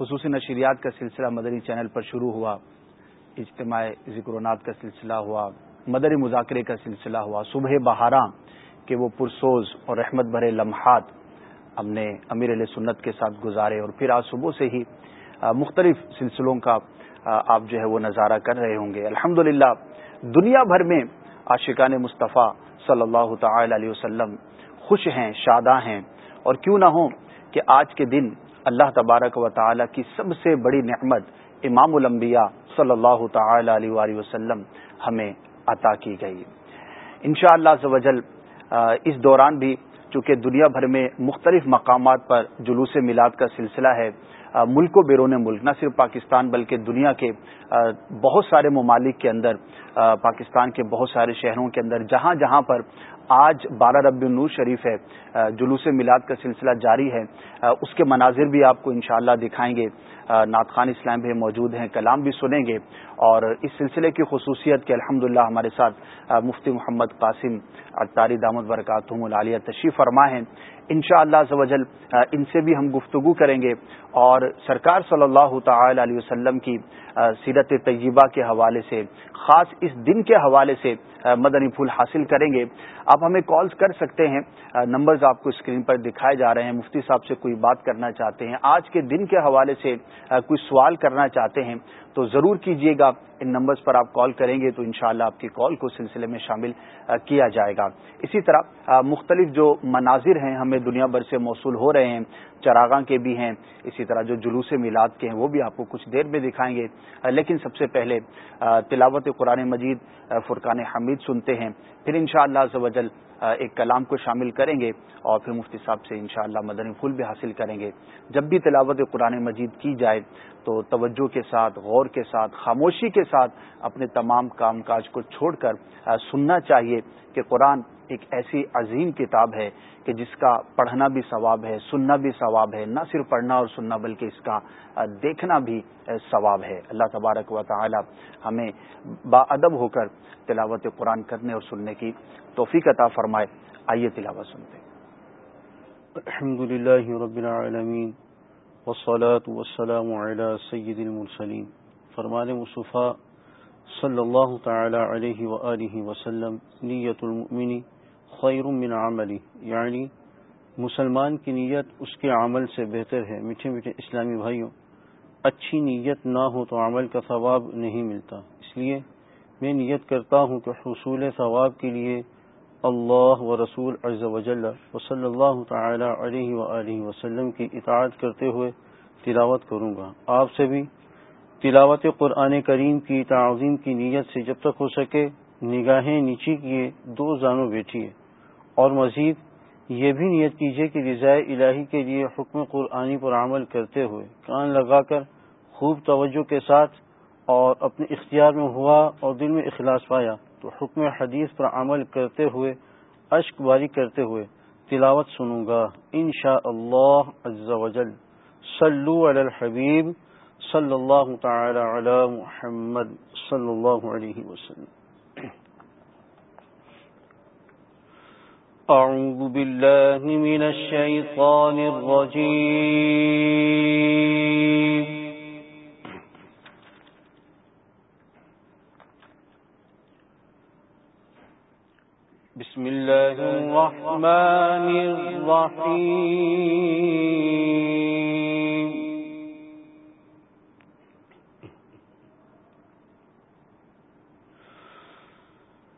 خصوصی نشریات کا سلسلہ مدنی چینل پر شروع ہوا، اجتماع ذکر و نات کا سلسلہ ہوا مدری مذاکرے کا سلسلہ ہوا، صبح بہاراں کہ وہ پرسوز اور رحمت بھرے لمحات ہم نے امیر علیہ سنت کے ساتھ گزارے اور پھر آج صبح سے ہی مختلف سلسلوں کا آپ جو ہے وہ نظارہ کر رہے ہوں گے۔ الحمد دنیا بھر میں عاشقان مصطفیٰ صلی اللہ تعالی علیہ وسلم خوش ہیں، شاداں ہیں اور کیوں نہ ہوں کہ آج کے دن اللہ تبارک و تعالی کی سب سے بڑی نعمت امام الانبیاء صلی اللہ تعالی علیہ وآلہ وسلم ہمیں عطا کی گئی۔ انشاءاللہ شاء اللہ اس دوران بھی چونکہ دنیا بھر میں مختلف مقامات پر جلوس میلاد کا سلسلہ ہے ملک و بیرون ملک، نہ صرف پاکستان بلکہ دنیا کے بہت سارے ممالک کے اندر پاکستان کے بہت سارے شہروں کے اندر، جہاں جہاں پر آج بارہ ربی النور شریف ہے جلوس میلاد کا سلسلہ جاری ہے۔ اس کے مناظر بھی آپ کو انشاءاللہ دکھائیں گے۔ نعت خان اسلام بھی موجود ہیں، کلام بھی سنیں گے۔ اور اس سلسلے کی خصوصیت کے الحمد ہمارے ساتھ مفتی محمد قاسم اطاری دامد برکاتہم العالیہ تشریف فرما ہیں۔ ان شاء اللہ ان سے بھی ہم گفتگو کریں گے۔ اور سرکار صلی اللہ تعالی علیہ وسلم کی سیرت طیبہ کے حوالے سے، خاص اس دن کے حوالے سے مدنی پھول حاصل کریں گے۔ آپ آپ ہمیں کالز کر سکتے ہیں۔ نمبرز آپ کو اسکرین پر دکھائے جا رہے ہیں۔ مفتی صاحب سے کوئی بات کرنا چاہتے ہیں۔ آج کے دن کے حوالے سے کوئی سوال کرنا چاہتے ہیں تو ضرور کیجیے گا۔ ان نمبرز پر آپ کال کریں گے تو انشاءاللہ آپ کی کال کو سلسلے میں شامل کیا جائے گا۔ اسی طرح مختلف جو مناظر ہیں ہمیں دنیا بھر سے موصول ہو رہے ہیں، چراغاں کے بھی ہیں، اسی طرح جو جلوس میلاد کے ہیں، وہ بھی آپ کو کچھ دیر میں دکھائیں گے۔ لیکن سب سے پہلے تلاوت قرآن مجید فرقان حمید سنتے ہیں۔ پھر انشاءاللہ شاء اللہ ایک کلام کو شامل کریں گے اور پھر مفتی صاحب سے انشاءاللہ مدنی پھول بھی حاصل کریں گے۔ جب بھی تلاوت قرآن مجید کی جائے تو توجہ کے ساتھ، غور کے ساتھ، خاموشی کے ساتھ اپنے تمام کام کاج کو چھوڑ کر سننا چاہیے کہ قرآن ایک ایسی عظیم کتاب ہے کہ جس کا پڑھنا بھی ثواب ہے، سننا بھی ثواب ہے، نہ صرف پڑھنا اور سننا بلکہ اس کا دیکھنا بھی ثواب ہے۔ اللہ تبارک و تعالی ہمیں با ادب ہو کر تلاوت قرآن کرنے اور سننے کی توفیق عطا فرمائے۔ آئیے تلاوت سنتے الحمد للہ رب العالمین والصلاة والسلام على سید المرسلین۔ فرمان مصطفیٰ صلی اللہ تعالی علیہ وآلہ وسلم نیت المؤمنی خیر من عملی۔ یعنی مسلمان کی نیت اس کے عمل سے بہتر ہے۔ میٹھے میٹھے اسلامی بھائیوں، اچھی نیت نہ ہو تو عمل کا ثواب نہیں ملتا۔ اس لیے میں نیت کرتا ہوں کہ حصول ثواب کے لیے اللہ و رسول عز و جل و صلی اللہ تعالی علیہ وآلہ وسلم کی اطاعت کرتے ہوئے تلاوت کروں گا۔ آپ سے بھی تلاوت قرآن کریم کی تعظیم کی نیت سے جب تک ہو سکے، نگاہیں نیچی کیے، دو زانوں بیٹھیے۔ اور مزید یہ بھی نیت کیجیے کہ رضائے الہی کے لیے حکم قرآنی پر عمل کرتے ہوئے کان لگا کر خوب توجہ کے ساتھ اور اپنے اختیار میں ہوا اور دل میں اخلاص پایا۔ تو حکم حدیث پر عمل کرتے ہوئے اشک باری کرتے ہوئے تلاوت سنوں گا۔ ان شاء اللہ صلو علی الحبیب صلی اللہ تعالی علی محمد صلی اللہ علیہ وسلم۔ أعوذ بالله من الشيطان الرجيم بسم الله الرحمن الرحيم.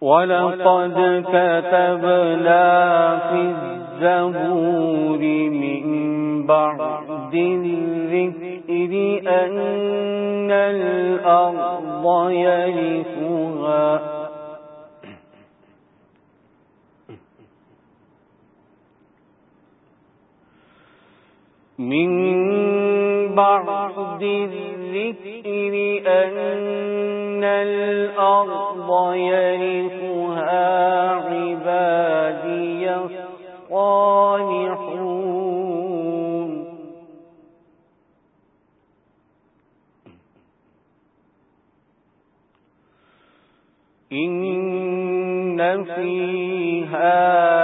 ولقد كتبنا في الزبور من بعد الذكر أن الأرض يرثها. من بعد الذكر أن الأرض يرثها عبادي الصالحون. إن في هذا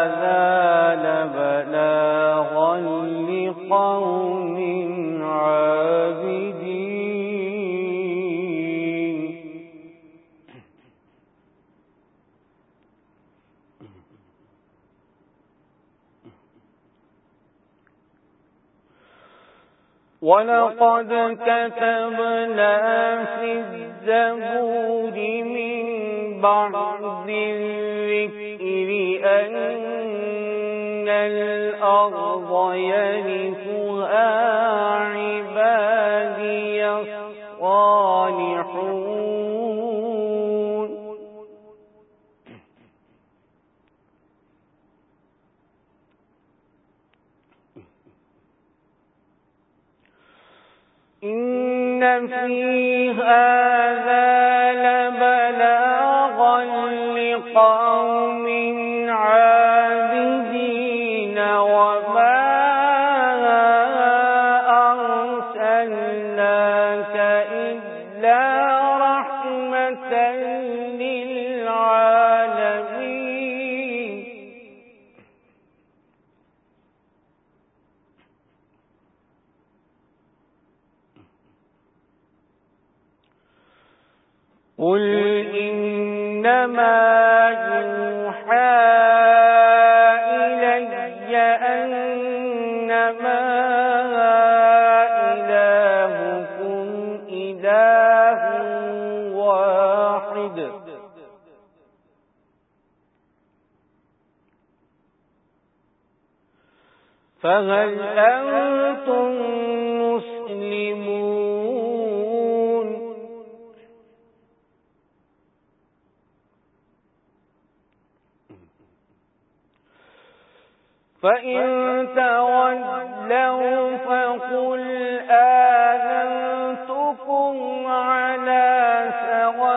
ولقد كتبنا في الزبور من بعض الذكر أن الأرض يرثها عبادي الصالحون. إن في هذا لبلاغا لقوم فهل أنتم مسلمون؟ فإن تولوا فقل آذنتكم على سواء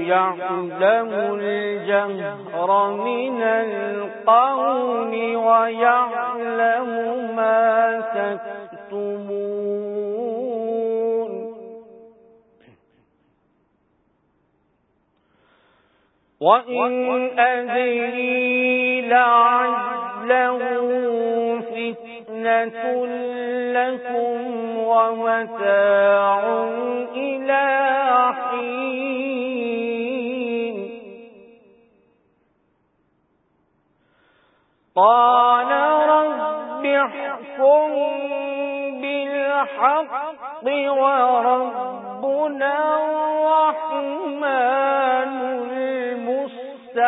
يعلم الجهر من القول ويعلم ما تكتمون وإن أدري لعله فتنة لكم ومتاع إلى حين قال رب احكم بالحق وربنا الرحمن المستعان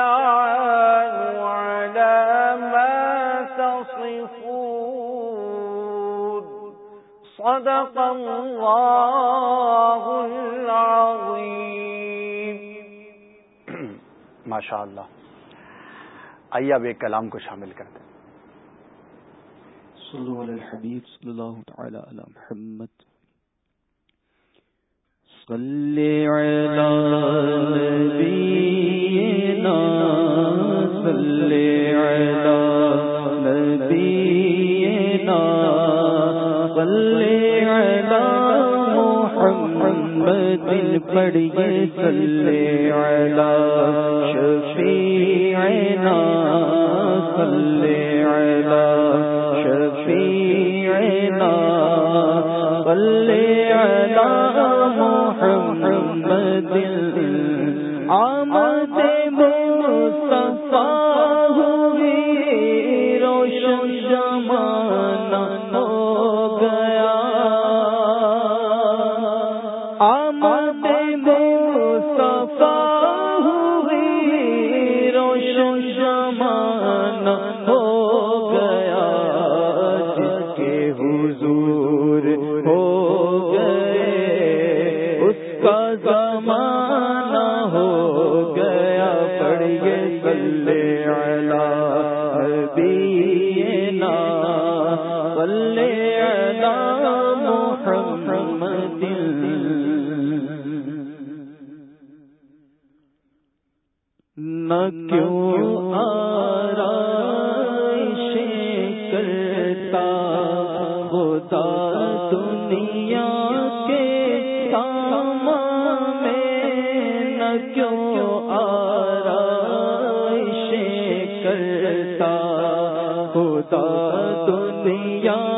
على ما تصفون. صدق الله العظيم. ماشاء اللہ آئیے اب ایک کلام کو شامل کرتے ہیں۔ صلو علی الحبیب، صلی اللہ تعالی علی محمد۔ صلی علی نبینا صلی علی نبینا۔ صلی علی محمد پڑھئے صلی علی شفیعنا صلی علی شفیعنا صلی علی محمد آمد مصطفیٰ ہوتا دنیا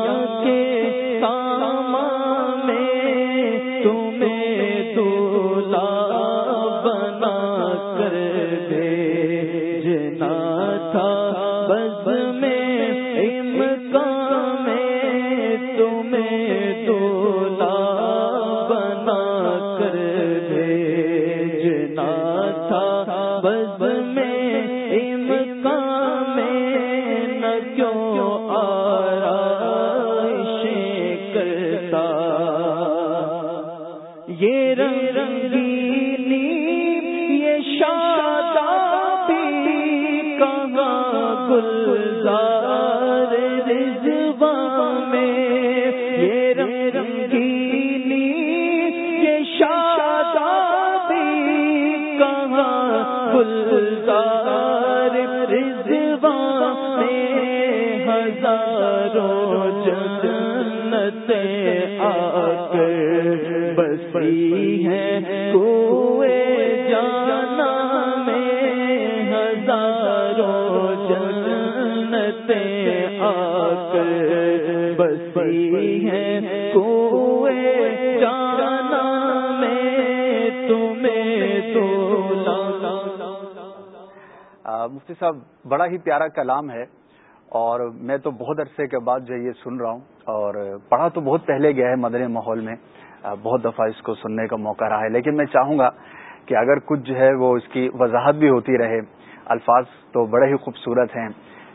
مفتی صاحب، بڑا ہی پیارا کلام ہے اور میں تو بہت عرصے کے بعد جو یہ سن رہا ہوں اور پڑھا تو بہت پہلے گیا ہے مدنی ماحول میں۔ بہت دفعہ اس کو سننے کا موقع رہا ہے۔ لیکن میں چاہوں گا کہ اگر کچھ جو ہے وہ اس کی وضاحت بھی ہوتی رہے، الفاظ تو بڑے ہی خوبصورت ہیں،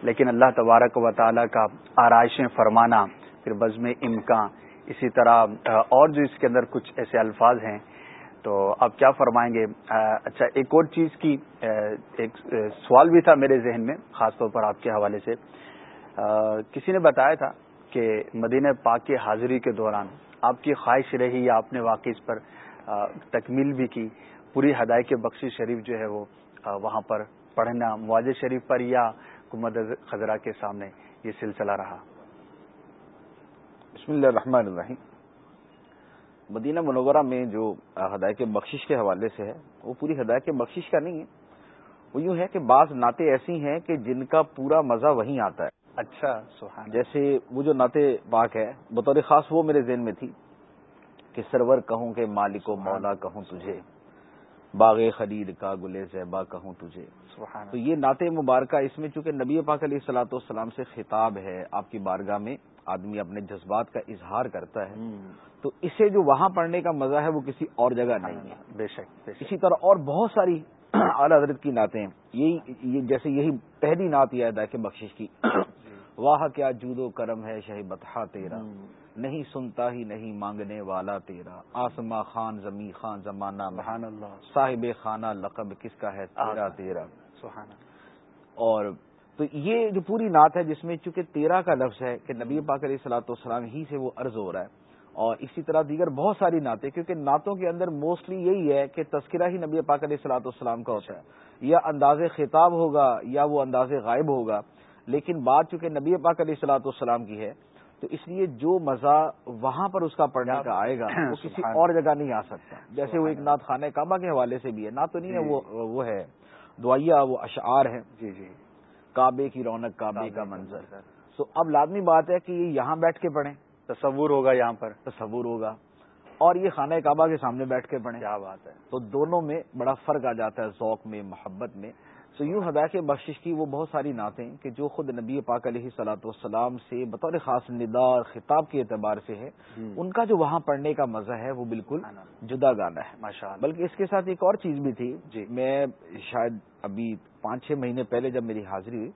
لیکن اللہ تبارک و تعالیٰ کا آرائشیں فرمانا، پھر بزم امکان، اسی طرح، اور جو اس کے اندر کچھ ایسے الفاظ ہیں تو آپ کیا فرمائیں گے؟ اچھا ایک اور چیز کی ایک سوال بھی تھا میرے ذہن میں، خاص طور پر آپ کے حوالے سے۔ کسی نے بتایا تھا کہ مدینہ پاک کی حاضری کے دوران آپ کی خواہش رہی یا آپ نے واقعی اس پر تکمیل بھی کی، پوری ہدایت بخشی شریف جو ہے وہ وہاں پر پڑھنا معاذ شریف پر یا حکومت خزرہ کے سامنے یہ سلسلہ رہا؟ بسم اللہ الرحمن الرحیم۔ مدینہ منورہ میں جو ہدایت بخشش کے حوالے سے ہے وہ پوری ہدایت بخشش کا نہیں ہے۔ وہ یوں ہے کہ بعض نعتیں ایسی ہیں کہ جن کا پورا مزہ وہیں آتا ہے۔ اچھا سبحان جیسے وہ جو نعت پاک ہے بطور خاص وہ میرے ذہن میں تھی کہ سرور کہوں کہ مالک و مولا کہوں تجھے۔ باغ خلید کا گل زیبا کہوں تجھے۔ تو یہ نعت مبارکہ اس میں چونکہ نبی پاک علیہ السلاۃ والسلام سے خطاب ہے آپ کی بارگاہ میں آدمی اپنے جذبات کا اظہار کرتا ہے تو اسے جو وہاں پڑھنے کا مزہ ہے وہ کسی اور جگہ نہیں ہے۔ بے شک اسی طرح اور بہت ساری اعلی حضرت کی نعتیں یہی جیسے یہی پہلی نعت یہ ادا کہ بخشش کی۔ واہ کیا جود و کرم ہے شہ بتہ تیرا۔ نہیں سنتا ہی نہیں مانگنے والا تیرا۔ آسما خان زمی خان زمانہ محان اللہ صاحب خانہ لقب کس کا ہے؟ تیرا تیرا۔ اور تو یہ جو پوری نعت ہے جس میں چونکہ تیرا کا لفظ ہے کہ نبی پاک علیہ السلاۃ والسلام ہی سے وہ عرض ہو رہا ہے اور اسی طرح دیگر بہت ساری نعتیں کیونکہ نعتوں کے اندر موسٹلی یہی ہے کہ تذکرہ ہی نبی پاک علیہ السلاۃ والسلام کا ہوتا ہے۔ یا انداز خطاب ہوگا یا وہ انداز غائب ہوگا لیکن بات چونکہ نبی پاک علیہ السلاۃ والسلام کی ہے تو اس لیے جو مزہ وہاں پر اس کا پڑھنے کا آئے گا وہ کسی اور جگہ نہیں آ سکتا۔ جیسے وہ ایک نعت خانہ کعبہ کے حوالے سے بھی ہے۔ نہ تو نہیں ہے جی۔ وہ ہے۔ دعائیا وہ اشعار ہے جی جی۔ کعبے کی رونق کعبے کا منظر۔ تو اب لازمی بات ہے کہ یہ یہاں بیٹھ کے پڑھیں۔ تصور ہوگا یہاں پر۔ تصور ہوگا۔ اور یہ خانہ کعبہ کے سامنے بیٹھ کے پڑھیں۔ کیا بات ہے۔ تو دونوں میں بڑا فرق آ جاتا ہے ذوق میں محبت میں۔ تو یوں ہدایت بخشش کی وہ بہت ساری نعتیں کہ جو خود نبی پاک علیہ سلاۃ والسلام سے بطور خاص ندا اور خطاب کے اعتبار سے ہے ان کا جو وہاں پڑھنے کا مزہ ہے وہ بالکل جدا گانا ہے۔ ماشاء بلکہ اس کے ساتھ ایک اور چیز بھی تھی۔ جی۔ میں شاید ابھی پانچ چھ مہینے پہلے جب میری حاضری ہوئی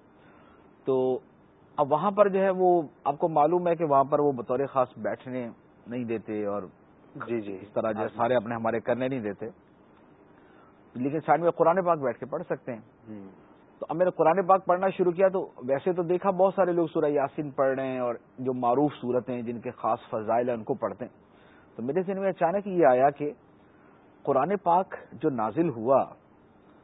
تو اب وہاں پر جو ہے وہ آپ کو معلوم ہے کہ وہاں پر وہ بطور خاص بیٹھنے نہیں دیتے اور جی جی۔ اس طرح جو سارے اپنے ہمارے کرنے نہیں دیتے۔ لیکن سائڈ میں قرآن پاک بیٹھ کے پڑھ سکتے ہیں۔ تو اب میں نے قرآن پاک پڑھنا شروع کیا تو ویسے تو دیکھا بہت سارے لوگ سورہ یاسین پڑھ رہے ہیں اور جو معروف صورتیں جن کے خاص فضائل ہیں ان کو پڑھتے ہیں۔ تو میرے ذہن میں اچانک یہ آیا کہ قرآن پاک جو نازل ہوا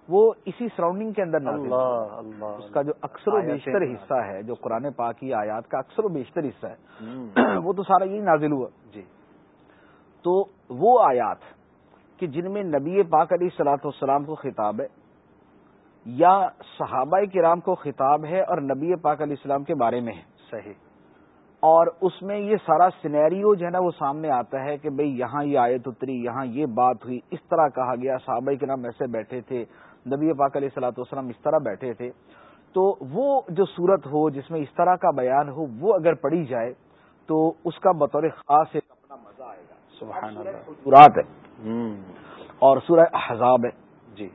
وہ اسی سراؤنڈنگ کے اندر اللہ اللہ۔ اس کا جو اکثر و بیشتر حصہ ہے جو قرآن پاک کی آیات کا اکثر و بیشتر حصہ ہے وہ تو سارا یہی نازل ہوا۔ جی۔ تو وہ آیات کہ جن میں نبی پاک علیہ سلاۃ والسلام کو خطاب ہے یا صحابہ کرام کو خطاب ہے اور نبی پاک علیہ السلام کے بارے میں ہے۔ صحیح۔ اور اس میں یہ سارا سینیریو جو ہے نا وہ سامنے آتا ہے کہ بھئی یہاں یہ آیت اتری یہاں یہ بات ہوئی اس طرح کہا گیا صحابہ کے نام ایسے بیٹھے تھے نبی پاک علیہ صلاح والسلام اس طرح بیٹھے تھے۔ تو وہ جو صورت ہو جس میں اس طرح کا بیان ہو وہ اگر پڑھی جائے تو اس کا بطور خاص ایک اپنا مزہ آئے گا۔ سبحان اللہ۔ ہے۔ اور سورہ احزاب ہے۔ جی۔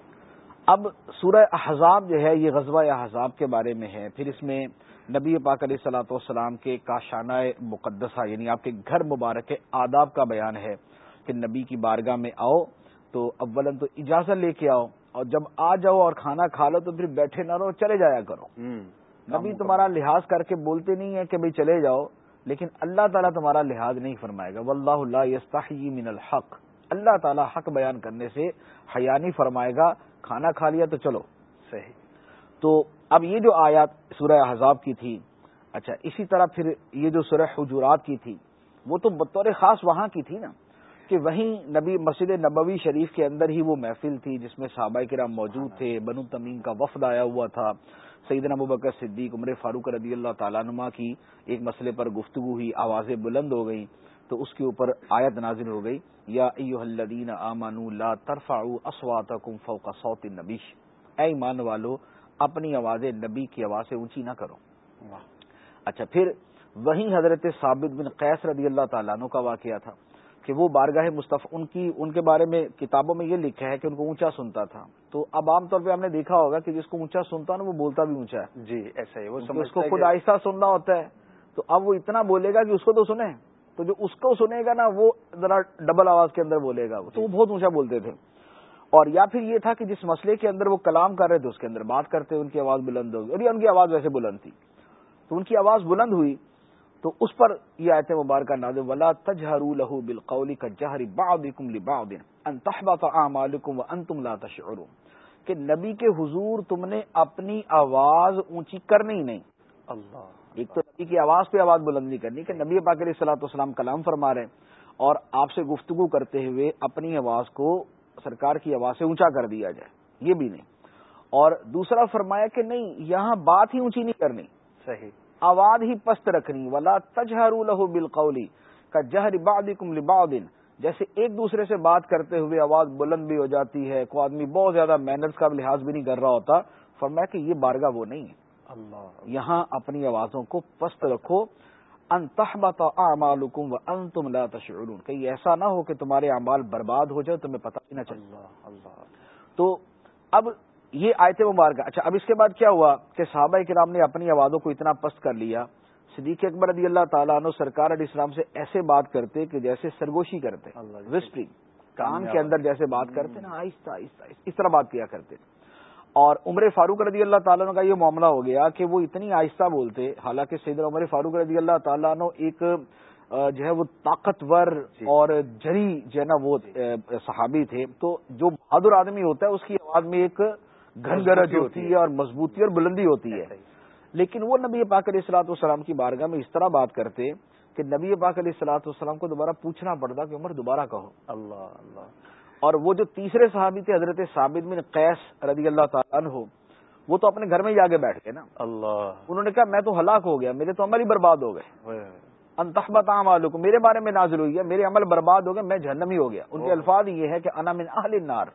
اب سورہ احزاب جو ہے یہ غزوہ احزاب کے بارے میں ہے۔ پھر اس میں نبی پاک علیہ سلاۃ والسلام کے کاشانہ مقدسہ یعنی آپ کے گھر مبارک کے آداب کا بیان ہے کہ نبی کی بارگاہ میں آؤ تو اولن تو اجازت لے کے آؤ اور جب آ جاؤ اور کھانا کھا لو تو پھر بیٹھے نہ رہو چلے جایا کرو۔ نبی تمہارا لحاظ کر کے بولتے نہیں ہے کہ بھئی چلے جاؤ لیکن اللہ تعالیٰ تمہارا لحاظ نہیں فرمائے گا۔ واللہ اللہ یستحیی من الحق۔ اللہ تعالیٰ حق بیان کرنے سے حیانی فرمائے گا، کھانا کھا لیا تو چلو، صحیح۔ تو اب یہ جو آیات سورہ حذاب کی تھی اچھا اسی طرح پھر یہ جو سورہ حجورات کی تھی، وہ تو بطور خاص وہاں کی تھی نا، کہ وہیں نبی مسجد نبوی شریف کے اندر ہی وہ محفل تھی جس میں صحابہ کرام موجود تھے، بنو تمیم کا وفد آیا ہوا تھا۔ سعید ابو بکر صدیق، عمر فاروق رضی اللہ تعالیٰ نما کی ایک مسئلے پر گفتگو ہوئی، آوازیں بلند ہو گئیں۔ تو اس کے اوپر آیت نازل ہو گئی یا ایوہ الذین آمنوا لا ترفعوا اصواتکم فوق صوت النبیش اے ایمان والو اپنی آوازیں نبی کی آواز سے اونچی نہ کرو۔ اچھا پھر وہیں حضرت ثابت بن قیس رضی اللہ تعالیٰ عنہ کا واقعہ تھا کہ وہ بارگاہ مصطفی ان کی ان کے بارے میں کتابوں میں یہ لکھا ہے کہ ان کو اونچا سنتا تھا۔ تو اب عام طور پہ ہم نے دیکھا ہوگا کہ جس کو اونچا سنتا نا وہ بولتا بھی اونچا ہے۔ جی ایسا ہی وہ اس کو خود آہستہ سننا ہوتا ہے۔ تو اب وہ اتنا بولے گا کہ اس کو تو سنے۔ تو جو اس کو سنے گا نا وہ ذرا ڈبل آواز کے اندر بولے گا تو وہ بہت اونچا بولتے تھے۔ اور یا پھر یہ تھا کہ جس مسئلے کے اندر وہ کلام کر رہے تھے، اس کے اندر بات کرتے، ان کی آواز بلند ہوگی اور یہ ان کی آواز ویسے بلند تھی۔ تو ان کی آواز بلند ہوئی، تو اس پر یہ آیت مبارکہ ناد ولا تجہر لہو بالقول کا جہری بعضکم لبعض ان تحبط اعمالکم وانتم لا تشعرون۔ کہ نبی کے حضور تم نے اپنی آواز اونچی کرنی نہیں۔ اللہ۔ ایک تو نبی کی آواز پہ آواز بلند نہیں کرنی کہ نبی پاک علیہ صلاح والسلام کلام فرما رہے ہیں اور آپ سے گفتگو کرتے ہوئے اپنی آواز کو سرکار کی آواز سے اونچا کر دیا جائے یہ بھی نہیں۔ اور دوسرا فرمایا کہ نہیں یہاں بات ہی اونچی نہیں کرنی۔ صحیح۔ آواز ہی پست رکھنی ولا تجہر لہو بالقولی کا جہر بعضکم لبعض۔ جیسے ایک دوسرے سے بات کرتے ہوئے آواز بلند بھی ہو جاتی ہے کوئی آدمی بہت زیادہ محنت کا لحاظ بھی نہیں کر رہا ہوتا فرمایا کہ یہ بارگاہ وہ نہیں ہے۔ یہاں اپنی آوازوں کو پست رکھو۔ ان تحبط اعمالکم وانتم لا تشعرون۔ کہیں ایسا نہ ہو کہ تمہارے اعمال برباد ہو جائے تمہیں پتہ ہی نہ چلے۔ تو اب یہ آیت مبارکہ۔ اچھا اب اس کے بعد کیا ہوا کہ صحابہ کرام نے اپنی آوازوں کو اتنا پست کر لیا۔ صدیق اکبر رضی اللہ تعالیٰ عنہ سرکار علیہ السلام سے ایسے بات کرتے کہ جیسے سرگوشی کرتے وسپرنگ کان کے اندر جیسے بات کرتے نا آہستہ آہستہ۔ اس طرح بات کیا کرتے۔ اور عمر فاروق رضی اللہ تعالیٰ عنہ کا یہ معاملہ ہو گیا کہ وہ اتنی آہستہ بولتے حالانکہ سید عمر فاروق رضی اللہ تعالیٰ عنہ ایک جو ہے وہ طاقتور اور جری جو ہے نا وہ صحابی تھے۔ تو جو بہادر آدمی ہوتا ہے اس کی آواز میں ایک گھن گرج ہوتی ہے۔ اور مضبوطی اور بلندی ہوتی ہے۔ لیکن وہ نبی پاک علیہ السلاۃ والسلام کی بارگاہ میں اس طرح بات کرتے کہ نبی پاک علیہ السلاۃ والسلام کو دوبارہ پوچھنا پڑتا کہ عمر دوبارہ کہو۔ اللہ اللہ۔ اور وہ جو تیسرے صحابی تھے حضرت ثابت بن قیس رضی اللہ تعالیٰ عنہ وہ تو اپنے گھر میں جا کے بیٹھ گئے نا۔ اللہ۔ انہوں نے کہا میں تو ہلاک ہو گیا میرے تو عمل ہی برباد ہو گئے۔ انتخبت عام کو میرے بارے میں نازل ہوئی ہے میرے عمل برباد ہو گئے میں جہنمی ہو گیا۔ ان کے الفاظ یہ ہے کہ انا من اہل النار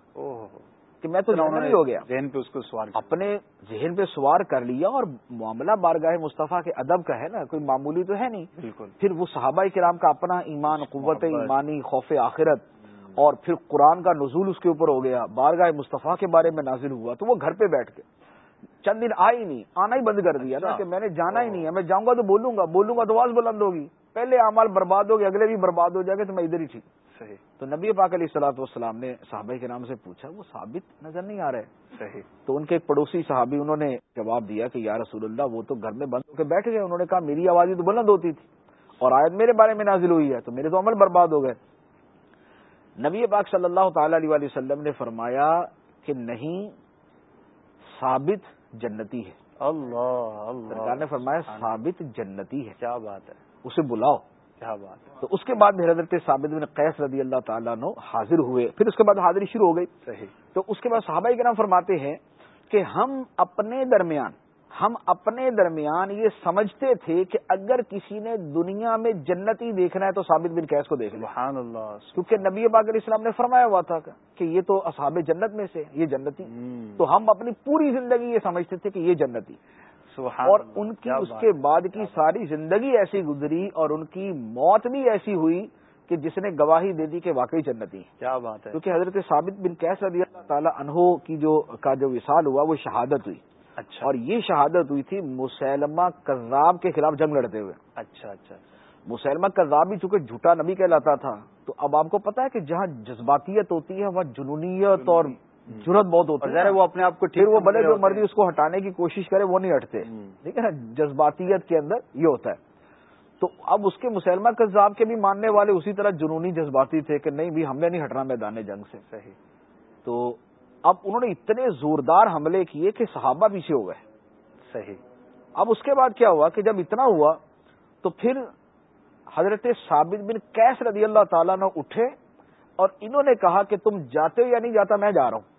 کہ میں تو جہنمی ہو گیا۔ ذہن پہ اس کو سوار اپنے ذہن پہ سوار کر لیا اور معاملہ بارگاہ مصطفیٰ کے ادب کا ہے نا کوئی معمولی تو ہے نہیں۔ بالکل۔ پھر وہ صحابہ کرام کا اپنا ایمان قوت ایمانی خوف آخرت اور پھر قرآن کا نزول اس کے اوپر ہو گیا بارگاہ مصطفیٰ کے بارے میں نازل ہوا تو وہ گھر پہ بیٹھ کے چند دن آئی نہیں آنا ہی بند کر دیا نا کہ میں نے جانا ہی نہیں ہے میں جاؤں گا تو بولوں گا بولوں گا تو آواز بلند ہوگی۔ پہلے اعمال برباد ہو گئے اگلے بھی برباد ہو جائے گا تو میں ادھر ہی ٹھیک۔ صحیح۔ تو نبی پاک علیہ السلاۃ والسلام نے صحابہ کے نام سے پوچھا وہ ثابت نظر نہیں آ رہے۔ صحیح۔ تو ان کے ایک پڑوسی صحابی انہوں نے جواب دیا کہ یا رسول اللہ وہ تو گھر میں بند ہو کے بیٹھ گئے انہوں نے کہا میری آواز تو بلند ہوتی تھی اور آیت میرے بارے میں نازل ہوئی ہے تو میرے تو عمل برباد ہو گئے۔ نبی پاک صلی اللہ تعالی علیہ وسلم نے فرمایا کہ نہیں ثابت جنتی ہے۔ اللہ اللہ۔ سرکار نے فرمایا ثابت جنتی ہے۔ کیا بات ہے۔ اسے بلاؤ۔ کیا بات تو اس کے بعد حضرت ثابت بن قیس رضی اللہ تعالیٰ نو حاضر ہوئے۔ پھر اس کے بعد حاضری شروع ہو گئی۔ صحیح۔ تو اس کے بعد صحابہ کے فرماتے ہیں کہ ہم اپنے درمیان ہم اپنے درمیان یہ سمجھتے تھے کہ اگر کسی نے دنیا میں جنتی دیکھنا ہے تو ثابت بن قیس کو دیکھ لو سبحان اللہ کیونکہ نبی پاک علیہ السلام نے فرمایا ہوا تھا کہ یہ تو اصحاب جنت میں سے یہ جنتی۔ تو ہم اپنی پوری زندگی یہ سمجھتے تھے کہ یہ جنتی۔ سبحان اور ان کی اس کے بعد کی ساری زندگی ایسی گزری اور ان کی موت بھی ایسی ہوئی کہ جس نے گواہی دے دی کہ واقعی جنتی کیا بات ہے۔ کیونکہ حضرت ثابت بن قیس رضی اللہ تعالیٰ عنہ کی جو کا جو وصال ہوا وہ شہادت ہوئی۔ اچھا۔ اور یہ شہادت ہوئی تھی مسلمہ کذاب کے خلاف جنگ لڑتے ہوئے۔ اچھا اچھا مسلمہ کذاب بھی چونکہ جھوٹا نبی کہلاتا تھا تو اب آپ کو پتا ہے کہ جہاں جذباتیت ہوتی ہے وہاں جنونیت اور جرت بہت ہوتی ہے۔ وہ اپنے آپ کو ٹھیک پھر وہ بھلے رہے جو مرضی۔ اس کو ہٹانے کی کوشش کرے وہ نہیں ہٹتے۔ ٹھیک ہے نا جذباتیت کے اندر یہ ہوتا ہے۔ تو اب اس کے مسلمہ کذاب کے بھی ماننے والے اسی طرح جنونی جذباتی تھے کہ نہیں بھی ہم نے نہیں ہٹنا میدان جنگ سے۔ صحیح۔ تو اب انہوں نے اتنے زوردار حملے کیے کہ صحابہ پیچھے ہو گئے۔ صحیح۔ اب اس کے بعد کیا ہوا کہ جب اتنا ہوا تو پھر حضرت ثابت بن کیس رضی اللہ تعالیٰ نے اٹھے اور انہوں نے کہا کہ تم جاتے ہو یا نہیں جاتا میں جا رہا ہوں۔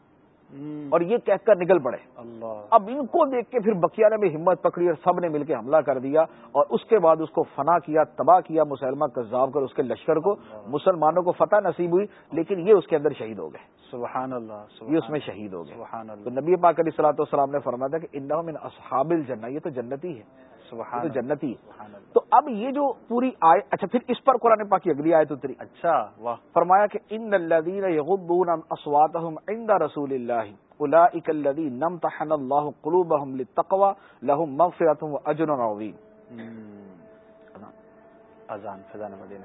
اور یہ کہہ کر نکل پڑے۔ اللہ۔ اب ان کو دیکھ کے پھر بکیا نے بھی ہمت پکڑی اور سب نے مل کے حملہ کر دیا اور اس کے بعد اس کو فنا کیا تباہ کیا مسلمہ کذاب کر اس کے لشکر کو۔ مسلمانوں کو فتح نصیب ہوئی لیکن یہ اس کے اندر شہید ہو گئے۔ سبحان اللہ یہ اس میں شہید ہو گئے۔ سبحان تو اللہ نبی پاک علیہ صلاح والسلام نے فرمایا تھا کہ انہوں من اصحاب الجنہ یہ تو جنتی ہے۔ سبحان تو جنتی تو اب یہ جو پوری آئے اچھا پھر اس پر قرآن پاک کی اگلی آیت اتری اچھا واہ۔ فرمایا کہ ان الذين يغضون اصواتهم عند رسول الله اولئك الذين امتحن الله قلوبهم للتقوى لهم مغفرة واجر عظيم ہم۔ اذان فضان مدینہ۔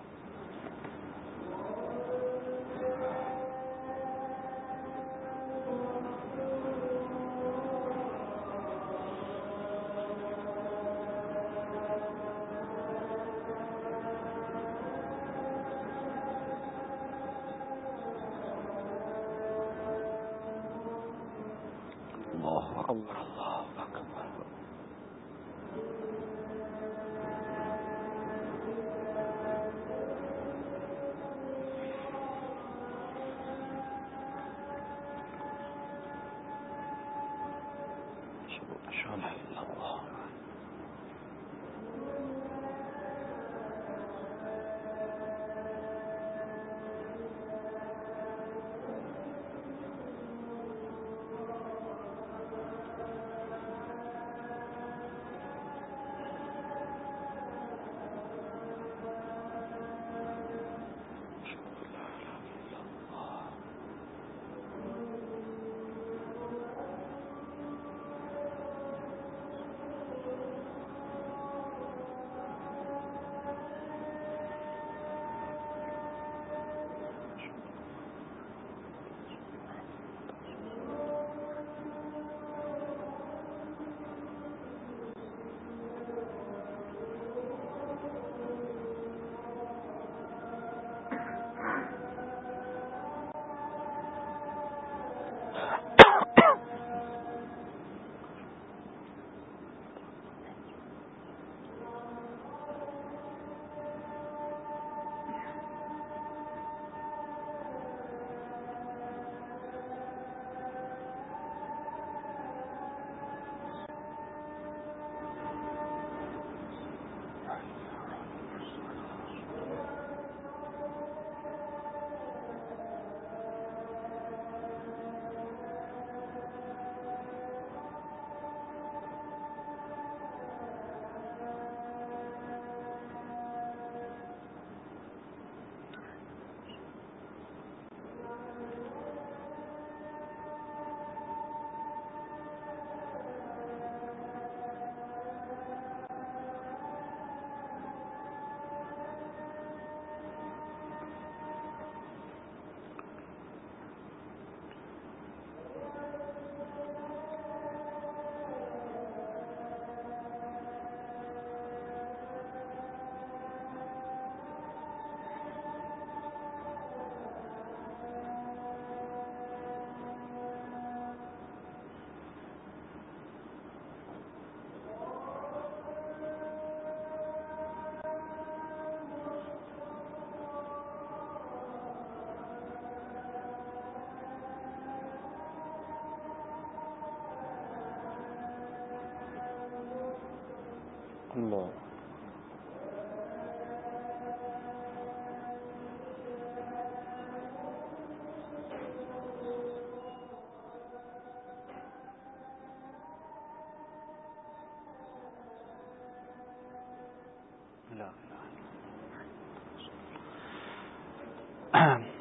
اللہ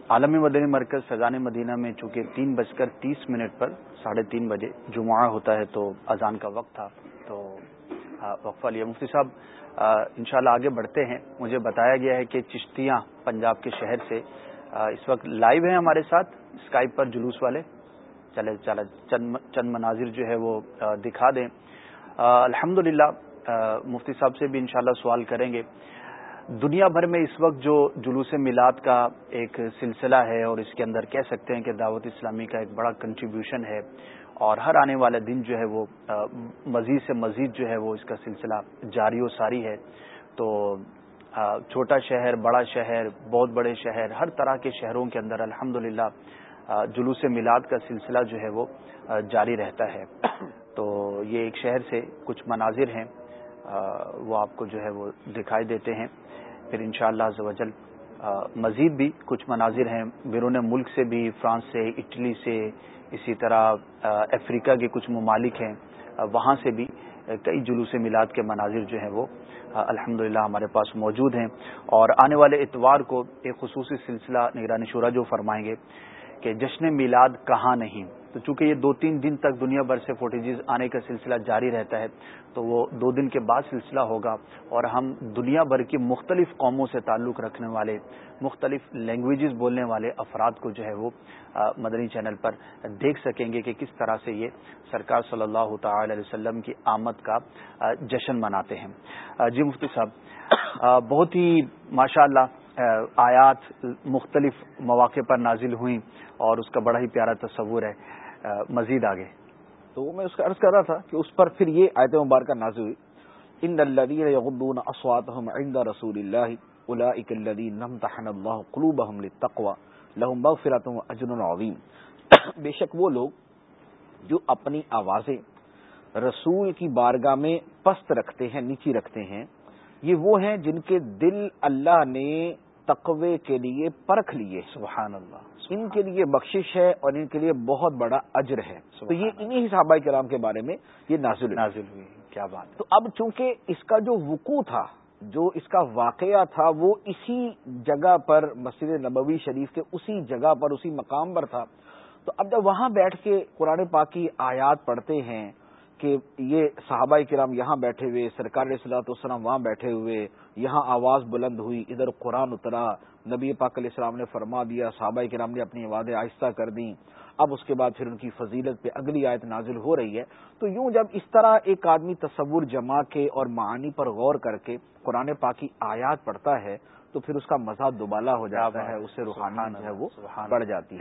عالمی مدنی مرکز فیضان مدینہ میں چونکہ تین بج کر تیس منٹ پر ساڑھے تین بجے جمعہ ہوتا ہے تو اذان کا وقت تھا، تو وقفہ لیا مفتی صاحب انشاءاللہ آگے بڑھتے ہیں۔ مجھے بتایا گیا ہے کہ چشتیاں پنجاب کے شہر سے اس وقت لائیو ہیں ہمارے ساتھ اسکائپ پر جلوس والے۔ چلے چلے، چند مناظر جو ہے وہ دکھا دیں۔ الحمد مفتی صاحب سے بھی انشاءاللہ سوال کریں گے۔ دنیا بھر میں اس وقت جو جلوس میلاد کا ایک سلسلہ ہے اور اس کے اندر کہہ سکتے ہیں کہ دعوت اسلامی کا ایک بڑا کنٹریبیوشن ہے۔ اور ہر آنے والا دن جو ہے وہ مزید سے مزید جو ہے وہ اس کا سلسلہ جاری و ساری ہے۔ تو چھوٹا شہر، بڑا شہر، بہت بڑے شہر، ہر طرح کے شہروں کے اندر الحمد جلوس میلاد کا سلسلہ جو ہے وہ جاری رہتا ہے۔ تو یہ ایک شہر سے کچھ مناظر ہیں وہ آپ کو جو ہے وہ دکھائی دیتے ہیں۔ پھر ان شاء اللہ مزید بھی کچھ مناظر ہیں۔ بیرون ملک سے بھی، فرانس سے، اٹلی سے اسی طرح افریقہ کے کچھ ممالک ہیں وہاں سے بھی کئی جلوس میلاد کے مناظر جو ہیں وہ الحمد ہمارے پاس موجود ہیں۔ اور آنے والے اتوار کو ایک خصوصی سلسلہ نگرانی شورا جو فرمائیں گے کہ جشن میلاد کہاں نہیں۔ تو چونکہ یہ دو تین دن تک دنیا بھر سے فوٹیجز آنے کا سلسلہ جاری رہتا ہے، تو وہ دو دن کے بعد سلسلہ ہوگا اور ہم دنیا بھر کی مختلف قوموں سے تعلق رکھنے والے، مختلف لینگویجز بولنے والے افراد کو جو ہے وہ مدنی چینل پر دیکھ سکیں گے کہ کس طرح سے یہ سرکار صلی اللہ تعالی علیہ وسلم کی آمد کا جشن مناتے ہیں۔ جی مفتی صاحب بہت ہی ماشاء اللہ آیات مختلف مواقع پر نازل ہوئیں اور اس کا بڑا ہی پیارا تصور ہے۔ مزید آگے۔ تو میں اس کا عرض کر رہا تھا کہ اس پر پھر یہ آیت مبارکہ نازل ہوئی۔ ان الذين يغضون اصواتهم عند رسول الله اولئك الذين امتحن الله قلوبهم للتقوى لهم مغفرة واجر عظيم بے شک وہ لوگ جو اپنی آوازیں رسول کی بارگاہ میں پست رکھتے ہیں، نیچی رکھتے ہیں، یہ وہ ہیں جن کے دل اللہ نے تقوی کے لیے پرکھ لیے، سبحان اللہ۔ ان کے لیے بخشش ہے اور ان کے لیے بہت بڑا اجر ہے۔ تو یہ انہی صحابہ کرام کے بارے میں یہ نازل نازل ہوئی۔ کیا بات تو اب چونکہ اس کا جو وقوع تھا جو اس کا واقعہ تھا وہ اسی جگہ پر مسجد نبوی شریف کے اسی جگہ پر اسی مقام پر تھا۔ تو اب جب وہاں بیٹھ کے قرآن پاک کی آیات پڑھتے ہیں کہ یہ صحابہ کرام یہاں بیٹھے ہوئے سرکار صلاحت والسلام وہاں بیٹھے ہوئے یہاں آواز بلند ہوئی، ادھر قرآن اترا۔ نبی پاک علیہ السلام نے فرما دیا، صحابہ کرام نے اپنی آوازیں آہستہ کر دیں۔ اب اس کے بعد پھر ان کی فضیلت پہ اگلی آیت نازل ہو رہی ہے۔ تو یوں جب اس طرح ایک آدمی تصور جما کے اور معانی پر غور کر کے قرآن پاک کی آیات پڑھتا ہے تو پھر اس کا مزہ دوبالا ہو جاتا ہے اس سے روحانی جو ہے وہ بڑھ جاتی ہے۔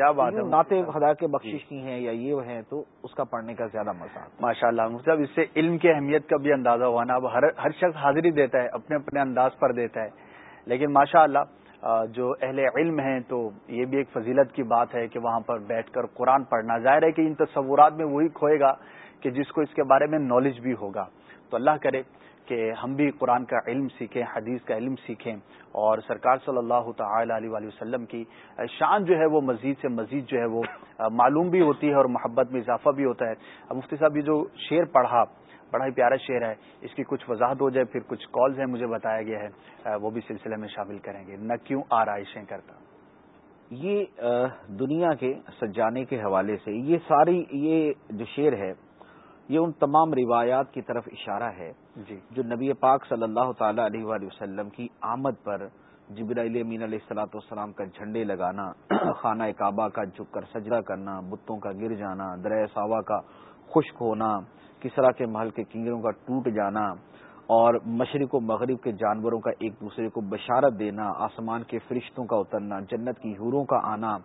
بات ہے خدا کے بخشش کی ہیں یا یہ ہیں تو اس کا پڑھنے کا زیادہ مزہ ماشاء اللہ مطلب اس سے علم کی اہمیت کا بھی اندازہ ہوا نا۔ اب ہر شخص حاضری دیتا ہے اپنے اپنے انداز پر دیتا ہے۔ لیکن ماشاء اللہ جو اہل علم ہیں تو یہ بھی ایک فضیلت کی بات ہے کہ وہاں پر بیٹھ کر قرآن پڑھنا ظاہر ہے کہ ان تصورات میں وہی کھوئے گا کہ جس کو اس کے بارے میں نالج بھی ہوگا۔ تو اللہ کرے کہ ہم بھی قرآن کا علم سیکھیں، حدیث کا علم سیکھیں۔ اور سرکار صلی اللہ تعالی علیہ وسلم کی شان جو ہے وہ مزید سے مزید جو ہے وہ معلوم بھی ہوتی ہے اور محبت میں اضافہ بھی ہوتا ہے۔ مفتی صاحب، یہ جو شعر پڑھا، بڑا ہی پیارا شعر ہے۔ اس کی کچھ وضاحت ہو جائے، پھر کچھ کالز ہیں مجھے بتایا گیا ہے۔ وہ بھی سلسلے میں شامل کریں گے۔ نہ کیوں آرائشیں کرتا۔ یہ دنیا کے سجانے کے حوالے سے یہ ساری، یہ جو شعر ہے، یہ ان تمام روایات کی طرف اشارہ ہے۔ جی۔ جو نبی پاک صلی اللہ تعالی علیہ وآلہ وسلم کی آمد پر جبرائیل امین علیہ السلاۃ والسلام کا جھنڈے لگانا، خانہ کعبہ کا جھک کر سجدہ کرنا، بتوں کا گر جانا درہ ساوا کا خشک ہونا کسرا کے محل کے کنگروں کا ٹوٹ جانا، اور مشرق و مغرب کے جانوروں کا ایک دوسرے کو بشارت دینا، آسمان کے فرشتوں کا اترنا، جنت کی حوروں کا آنا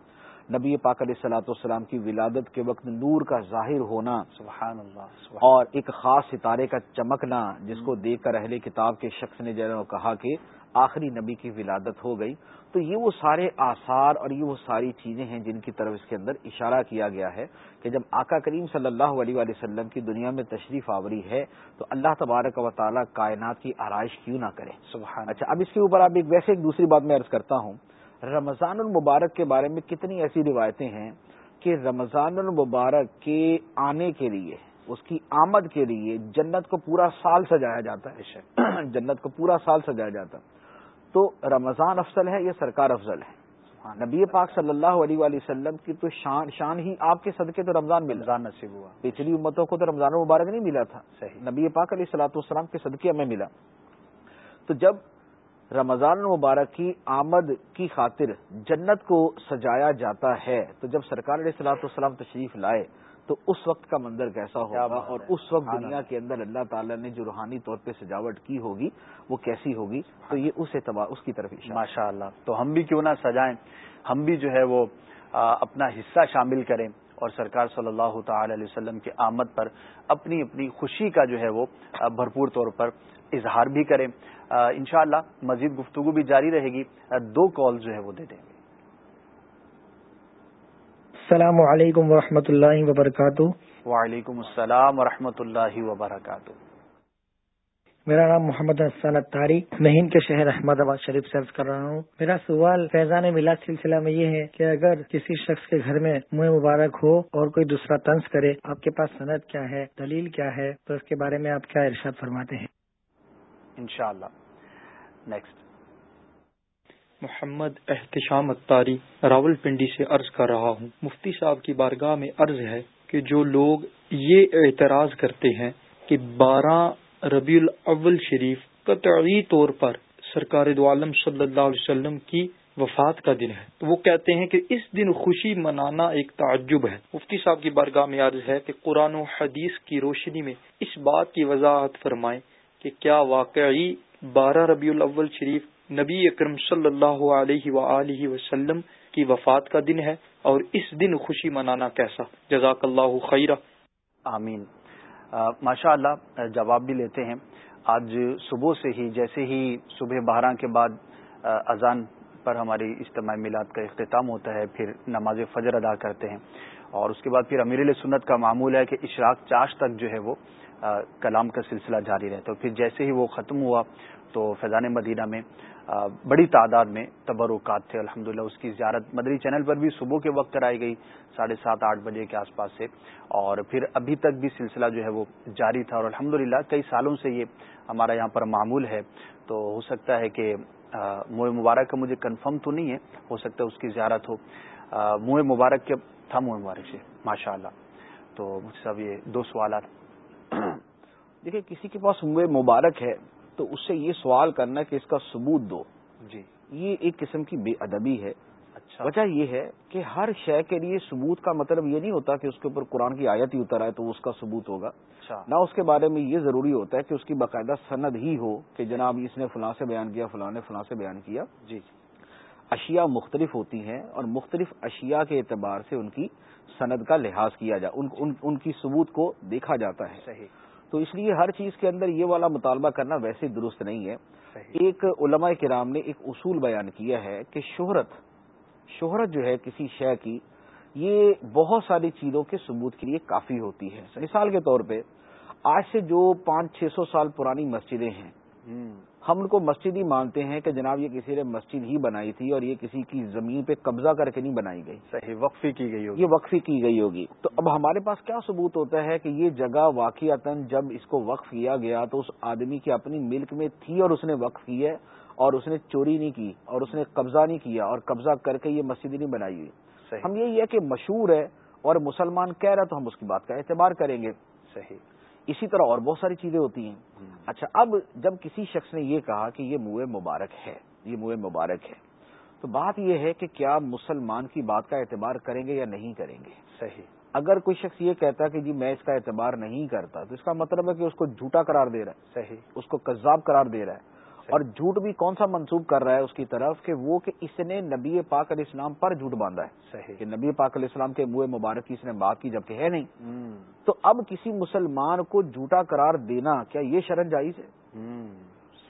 نبی پاک علیہ سلاۃ والسلام کی ولادت کے وقت نور کا ظاہر ہونا سبحان اللہ سبحان اور ایک خاص ستارے کا چمکنا جس کو دیکھ کر اہل کتاب کے شخص نے جو کہا کہ آخری نبی کی ولادت ہو گئی۔ تو یہ وہ سارے آثار اور یہ وہ ساری چیزیں ہیں جن کی طرف اس کے اندر اشارہ کیا گیا ہے کہ جب آقا کریم صلی اللہ علیہ وآلہ وسلم کی دنیا میں تشریف آوری ہے تو اللہ تبارک و تعالیٰ کائنات کی آرائش کیوں نہ کرے؟ سبحان اچھا اب اس کے اوپر آپ ایک ویسے ایک دوسری بات میں عرض کرتا ہوں۔ رمضان المبارک کے بارے میں کتنی ایسی روایتیں ہیں کہ رمضان المبارک کے آنے کے لیے اس کی آمد کے لیے جنت کو پورا سال سجایا جاتا ہے جنت کو پورا سال سجایا جاتا۔ تو رمضان افضل ہے یا سرکار افضل ہے؟ نبی پاک صلی اللہ علیہ وآلہ وسلم کی تو شان شان ہی آپ کے صدقے تو رمضان مل رمضان نصیب ہوا۔ پچھلی امتوں کو تو رمضان المبارک نہیں ملا تھا صحیح۔ نبی پاک علیہ السلاۃ والسلام کے صدقے ہمیں ملا۔ تو جب رمضان المبارک کی آمد کی خاطر جنت کو سجایا جاتا ہے۔ تو جب سرکار علیہ السلاۃ والسلام تشریف لائے تو اس وقت کا منظر کیسا ہوگا؟ اور۔ اس وقت سبحان دنیا اللہ۔ کے اندر اللہ تعالیٰ نے جو روحانی طور پہ سجاوٹ کی ہوگی وہ کیسی ہوگی؟ تو یہ اس اعتبار اس کی طرف ماشاء اللہ تو ہم بھی کیوں نہ سجائیں ہم بھی جو ہے وہ اپنا حصہ شامل کریں اور سرکار صلی اللہ تعالی علیہ وسلم کے آمد پر اپنی اپنی خوشی کا جو ہے وہ بھرپور طور پر اظہار بھی کریں۔ انشاءاللہ مزید گفتگو بھی جاری رہے گی۔ دو کال جو ہے وہ دے دیں۔ گے السلام علیکم ورحمۃ اللہ وبرکاتہ۔ وعلیکم السلام ورحمۃ اللہ وبرکاتہ۔ میرا نام محمد حسان اتاری مہین کے شہر احمد آباد شریف سے عرض کر رہا ہوں۔ میرا سوال فیضان میلاد سلسلہ میں یہ ہے کہ اگر کسی شخص کے گھر میں منہ مبارک ہو اور کوئی دوسرا طنز کرے آپ کے پاس صنعت کیا ہے؟ دلیل کیا ہے؟ تو اس کے بارے میں آپ کیا ارشاد فرماتے ہیں؟ انشاءاللہ۔ نیکسٹ محمد احتشام اتاری راول پنڈی سے عرض کر رہا ہوں۔ مفتی صاحب کی بارگاہ میں عرض ہے کہ جو لوگ یہ اعتراض کرتے ہیں کہ بارہ ربیع الاول شریف قطعی طور پر سرکار دو عالم صلی اللہ علیہ وسلم کی وفات کا دن ہے، تو وہ کہتے ہیں کہ اس دن خوشی منانا ایک تعجب ہے۔ مفتی صاحب کی بارگاہ میں عرض ہے کہ قرآن و حدیث کی روشنی میں اس بات کی وضاحت فرمائیں کہ کیا واقعی بارہ ربیع الاول شریف نبی اکرم صلی اللہ علیہ وآلہ وسلم کی وفات کا دن ہے اور اس دن خوشی منانا کیسا؟ جزاک اللہ خیرہ۔ آمین۔ ماشاء اللہ جواب بھی لیتے ہیں۔ آج صبح سے ہی، جیسے ہی صبح بارہ کے بعد اذان پر ہماری اجتماعی میلاد کا اختتام ہوتا ہے، پھر نماز فجر ادا کرتے ہیں۔ اور اس کے بعد پھر امیر علیہ سنت کا معمول ہے کہ اشراق چاش تک جو ہے وہ کلام کا سلسلہ جاری رہتا ہے پھر جیسے ہی وہ ختم ہوا تو فیضان مدینہ میں بڑی تعداد میں تبرکات تھے۔ الحمدللہ اس کی زیارت مدری چینل پر بھی صبح کے وقت کرائی گئی، ساڑھے سات، آٹھ بجے کے آس پاس سے۔ اور پھر ابھی تک بھی سلسلہ جو ہے وہ جاری تھا۔ اور الحمدللہ کئی سالوں سے یہ ہمارا یہاں پر معمول ہے۔ تو ہو سکتا ہے کہ منہ مبارک کا مجھے کنفرم تو نہیں ہے، ہو سکتا ہے اس کی زیارت ہو۔ منہ مبارک کے تھا؟ منہ مبارک سے ماشاء اللہ تو مجھ سے اب یہ دو سوالات دیکھیں کسی کے پاس منہ مبارک ہے تو اس سے یہ سوال کرنا کہ اس کا ثبوت دو۔ جی۔ یہ ایک قسم کی بے ادبی ہے۔ اچھا۔ وجہ یہ ہے کہ ہر شے کے لیے ثبوت کا مطلب یہ نہیں ہوتا کہ اس کے اوپر قرآن کی آیت ہی اتر آئے تو اس کا ثبوت ہوگا۔ اچھا۔ نہ اس کے بارے میں یہ ضروری ہوتا ہے کہ اس کی باقاعدہ سند ہی ہو کہ جناب اس نے فلاں سے بیان کیا فلاں نے فلاں سے بیان کیا۔ جی۔ اشیاء مختلف ہوتی ہیں اور مختلف اشیاء کے اعتبار سے ان کی سند کا لحاظ کیا جا ان, ان, ان کی ثبوت کو دیکھا جاتا ہے۔ صحیح۔ تو اس لیے ہر چیز کے اندر یہ والا مطالبہ کرنا ویسے درست نہیں ہے۔ صحیح۔ ایک علماء کرام نے ایک اصول بیان کیا ہے کہ شہرت شہرت جو ہے کسی شے کی یہ بہت ساری چیزوں کے ثبوت کے لیے کافی ہوتی ہے۔ مثال کے طور پہ آج سے جو پانچ چھ سو سال پرانی مسجدیں ہیں ہم ان کو مسجد ہی مانتے ہیں کہ جناب یہ کسی نے مسجد ہی بنائی تھی اور یہ کسی کی زمین پہ قبضہ کر کے نہیں بنائی گئی۔ صحیح وقفی کی گئی ہوگی۔ یہ وقفی کی گئی ہوگی۔ تو اب ہمارے پاس کیا ثبوت ہوتا ہے کہ یہ جگہ واقعتا جب اس کو وقف کیا گیا تو اس آدمی کی اپنی ملک میں تھی اور اس نے وقف کی ہے اور اس نے چوری نہیں کی اور اس نے قبضہ نہیں کیا اور قبضہ کر کے یہ مسجد نہیں بنائی ہوئی۔ ہم یہ ہے کہ مشہور ہے اور مسلمان کہہ رہا تو ہم اس کی بات کا اعتبار کریں گے۔ صحیح۔ اسی طرح اور بہت ساری چیزیں ہوتی ہیں۔ اچھا اب جب کسی شخص نے یہ کہا کہ یہ منہ مبارک ہے یہ منہ مبارک ہے تو بات یہ ہے کہ کیا مسلمان کی بات کا اعتبار کریں گے یا نہیں کریں گے؟ صحیح۔ اگر کوئی شخص یہ کہتا ہے کہ جی میں اس کا اعتبار نہیں کرتا تو اس کا مطلب ہے کہ اس کو جھوٹا قرار دے رہا ہے صحیح۔ اس کو کذاب قرار دے رہا ہے۔ اور جھوٹ بھی کون سا منسوب کر رہا ہے اس کی طرف کہ وہ کہ اس نے نبی پاک علیہ السلام پر جھوٹ باندھا ہے۔ صحیح۔ کہ نبی پاک علیہ السلام کے منہ مبارک کی اس نے بات کی جبکہ ہے نہیں۔ تو اب کسی مسلمان کو جھوٹا قرار دینا کیا یہ شرن جائز ہے؟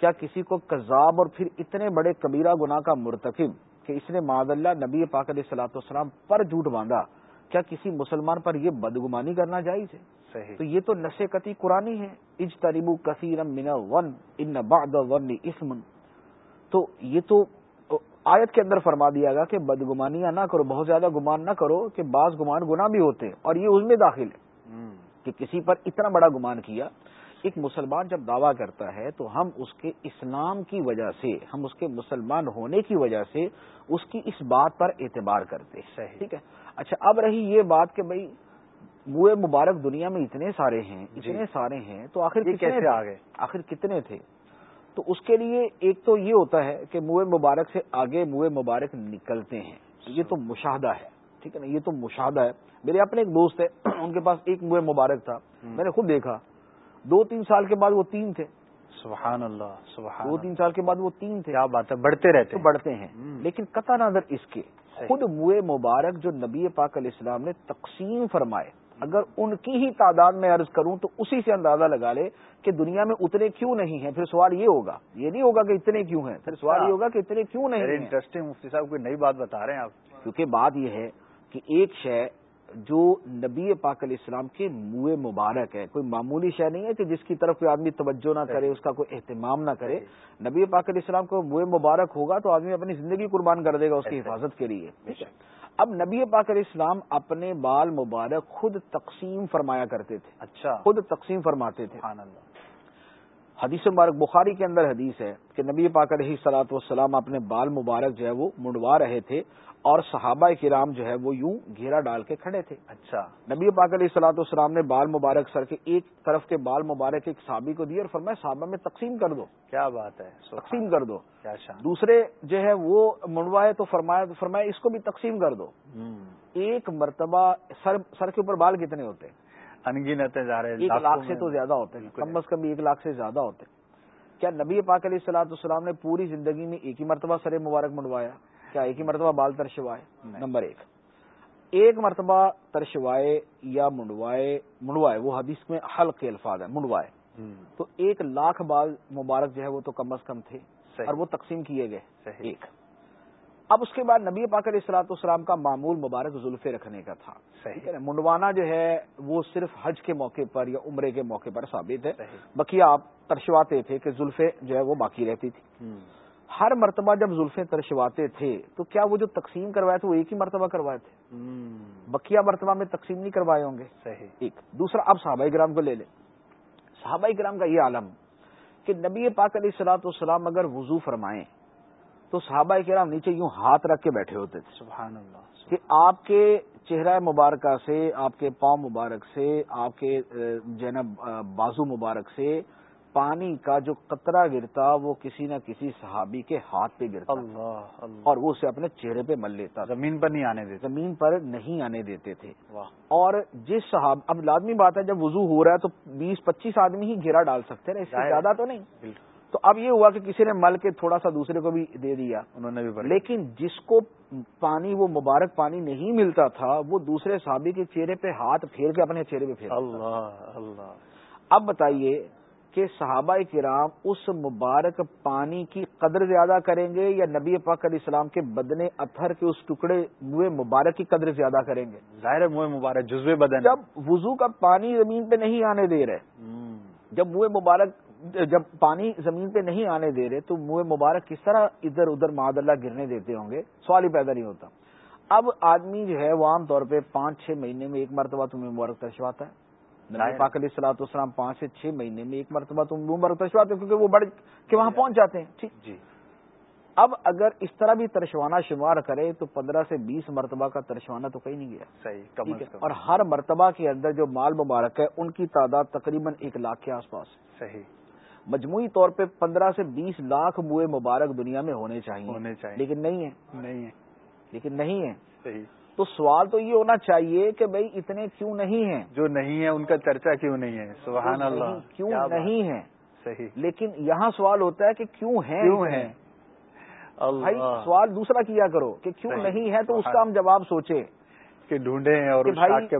کیا کسی کو کذاب اور پھر اتنے بڑے کبیرہ گناہ کا مرتکب کہ اس نے معذ اللہ نبی پاک علیہ صلاح والسلام پر جھوٹ باندھا کیا کسی مسلمان پر یہ بدگمانی کرنا جائز ہے؟ صحیح۔ تو یہ تو نشے قطعی قرآنی ہے۔ اج تریبو کثیر من ون ان بعد ون اسم۔ تو یہ تو آیت کے اندر فرما دیا گا کہ بدگمانیاں نہ کرو بہت زیادہ گمان نہ کرو کہ بعض گمان گناہ بھی ہوتے ہیں۔ اور یہ اس میں داخل ہے کہ کسی پر اتنا بڑا گمان کیا ایک مسلمان جب دعویٰ کرتا ہے تو ہم اس کے اسلام کی وجہ سے ہم اس کے مسلمان ہونے کی وجہ سے اس کی اس بات پر اعتبار کرتے ہیں۔ ٹھیک ہے؟ اچھا اب رہی یہ بات کہ بھائی منہ مبارک دنیا میں اتنے سارے ہیں جی۔ اتنے سارے ہیں تو آخر کیسے؟ آ گئے؟ آخر کتنے تھے؟ تو اس کے لیے ایک تو یہ ہوتا ہے کہ منہ مبارک سے آگے منہ مبارک نکلتے ہیں۔ یہ تو مشاہدہ ہے ٹھیک ہے نا؟ یہ تو مشاہدہ ہے۔ میرے اپنے ایک دوست ہے ان کے پاس ایک منہ مبارک تھا۔ میں نے خود دیکھا۔ دو تین سال کے بعد وہ تین تھے۔ سبحان اللہ سبحان دو تین سال کے بعد وہ تین تھے۔ کیا بات ہے بڑھتے رہتے بڑھتے ہیں۔ لیکن قطع نظر اس کے۔ خود منہ مبارک جو نبی پاک علیہ السلام نے تقسیم فرمائے۔ اگر ان کی ہی تعداد میں عرض کروں تو اسی سے اندازہ لگا لے کہ دنیا میں اتنے کیوں نہیں ہیں۔ پھر سوال یہ ہوگا یہ نہیں ہوگا کہ اتنے کیوں ہیں پھر سوال یہ ہوگا کہ اتنے کیوں نہیں انٹرسٹنگ مفتی صاحب کوئی نئی بات بتا رہے ہیں آپ؟ کیونکہ بات یہ ہے کہ ایک شے جو نبی پاک علیہ السلام کے منہ مبارک ہے کوئی معمولی شے نہیں ہے کہ جس کی طرف کوئی آدمی توجہ نہ کرے اس کا کوئی اہتمام نہ کرے۔ نبی پاک علیہ السلام کو منہ مبارک ہوگا تو آدمی اپنی زندگی قربان کر دے گا اس کی حفاظت کے لیے۔ اب نبی پاک علیہ السلام اپنے بال مبارک خود تقسیم فرمایا کرتے تھے۔ اچھا۔ خود تقسیم فرماتے تھے۔ اللہ۔ حدیث مبارک بخاری کے اندر حدیث ہے کہ نبی پاک علیہ سلاۃ والسلام اپنے بال مبارک جو ہے وہ منڈوا رہے تھے۔ اور صحابہ کرام جو ہے وہ یوں گھیرا ڈال کے کھڑے تھے۔ اچھا۔ نبی پاک علیہ سلاۃ والسلام نے بال مبارک سر کے ایک طرف کے بال مبارک ایک صحابی کو دیے اور فرمایا صحابہ میں تقسیم کر دو۔ کیا بات ہے؟ تقسیم کر دو۔ کیا شان۔ دوسرے جو ہے وہ منڈوائے تو فرمایا فرمایا اس کو بھی تقسیم کر دو۔ ایک مرتبہ سر سر کے اوپر بال کتنے ہوتے؟ ہیں ہیں ایک لاکھ سے۔ تو زیادہ ہوتے ہیں کم از کم ایک لاکھ سے زیادہ ہوتے ہیں۔ کیا نبی پاک علیہ السلاۃ السلام نے پوری زندگی میں ایک ہی مرتبہ سر مبارک منڈوایا کیا ایک ہی مرتبہ بال ترشوائے۔ نمبر ایک ایک مرتبہ ترشوائے یا منڈوائے منڈوائے وہ حدیث میں حلق کے الفاظ ہیں منڈوائے۔ تو ایک لاکھ بال مبارک جو ہے وہ تو کم از کم تھے۔ اور وہ تقسیم کیے گئے۔ ایک اب اس کے بعد نبی پاک علیہ السلام کا معمول مبارک زلفے رکھنے کا تھا صحیح۔ ہے منڈوانا جو ہے وہ صرف حج کے موقع پر یا عمرے کے موقع پر ثابت ہے۔ بقیہ آپ ترشواتے تھے کہ زلفے جو ہے وہ باقی رہتی تھی۔ ہر مرتبہ جب زلفے ترشواتے تھے تو کیا وہ جو تقسیم کروائے تھے وہ ایک ہی مرتبہ کروائے تھے۔ بقیہ مرتبہ میں تقسیم نہیں کروائے ہوں گے۔ صحیح۔ ایک۔ دوسرا اب صحابہ کرام کو لے لیں۔ صحابہ کرام کا یہ عالم کہ نبی پاک علیہ السلاۃ والسلام اگر وضو فرمائیں تو صحابہ کرام نیچے یوں ہاتھ رکھ کے بیٹھے ہوتے تھے۔ سبحان اللہ کہ آپ کے چہرہ مبارکہ سے آپ کے پاؤں مبارک سے آپ کے جنب بازو مبارک سے پانی کا جو قطرہ گرتا وہ کسی نہ کسی صحابی کے ہاتھ پہ گرتا اللہ اللہ۔ اور وہ اسے اپنے چہرے پہ مل لیتا زمین پر نہیں آنے دیتے۔ زمین پر نہیں آنے دیتے تھے۔ اور جس صحاب اب لازمی بات ہے جب وضو ہو رہا ہے تو بیس پچیس آدمی ہی گھیرا ڈال سکتے ہیں۔ اس سے۔ زیادہ تو نہیں۔ بالکل۔ تو اب یہ ہوا کہ کسی نے مل کے تھوڑا سا دوسرے کو بھی دے دیا۔ انہوں نے بھی لیکن جس کو پانی وہ مبارک پانی نہیں ملتا تھا وہ دوسرے صحابی کے چہرے پہ ہاتھ پھیر کے اپنے چہرے پہ پھیر اللہ اللہ۔ اب بتائیے کہ صحابہ کرام اس مبارک پانی کی قدر زیادہ کریں گے یا نبی پاک علیہ السلام کے بدن اتھر کے اس ٹکڑے منہ مبارک کی قدر زیادہ کریں گے ظاہر منہ مبارک جزوے بدن۔ جب وضو کا پانی زمین پہ نہیں آنے دے رہے۔ جب منہ مبارک جب پانی زمین پہ نہیں آنے دے رہے تو منہ مبارک کس طرح ادھر ادھر معد اللہ گرنے دیتے ہوں گے سوال ہی پیدا نہیں ہوتا اب آدمی جو ہے وہ عام طور پہ پانچ چھ مہینے میں ایک مرتبہ تمہیں مبارک ترشواتا ہے نبی پاک علیہ السلاۃ والسلام پانچ سے چھ مہینے میں ایک مرتبہ تم مبارک ترشواتے ہو کیونکہ وہ بڑھ کے وہاں پہنچ جاتے ہیں. ٹھیک. جی. اب اگر اس طرح بھی ترشوانا شمار کرے تو پندرہ سے بیس مرتبہ کا ترشوانا تو کہیں نہیں گیا. صحیح اور ہر مرتبہ کے اندر جو مال مبارک ہے ان کی تعداد تقریباً ایک لاکھ کے آس پاس صحیح. مجموعی طور پہ پندرہ سے بیس لاکھ منہ مبارک دنیا میں ہونے چاہیے ہونے چاہیے لیکن نہیں ہے نہیں ہے لیکن نہیں ہے صحیح. تو سوال تو یہ ہونا چاہیے کہ بھئی اتنے کیوں نہیں ہیں؟ جو نہیں ہے ان کا چرچا کیوں نہیں ہے؟ سبحان اللہ کیوں۔ نہیں ہیں؟ صحیح۔ لیکن یہاں سوال ہوتا ہے کہ کیوں ہیں؟ کیوں؟ ہیں؟ بھائی سوال دوسرا کیا کرو کہ کیوں۔ نہیں ہے تو اس کا ہم جواب سوچے کہ ڈھونڈے ہیں اور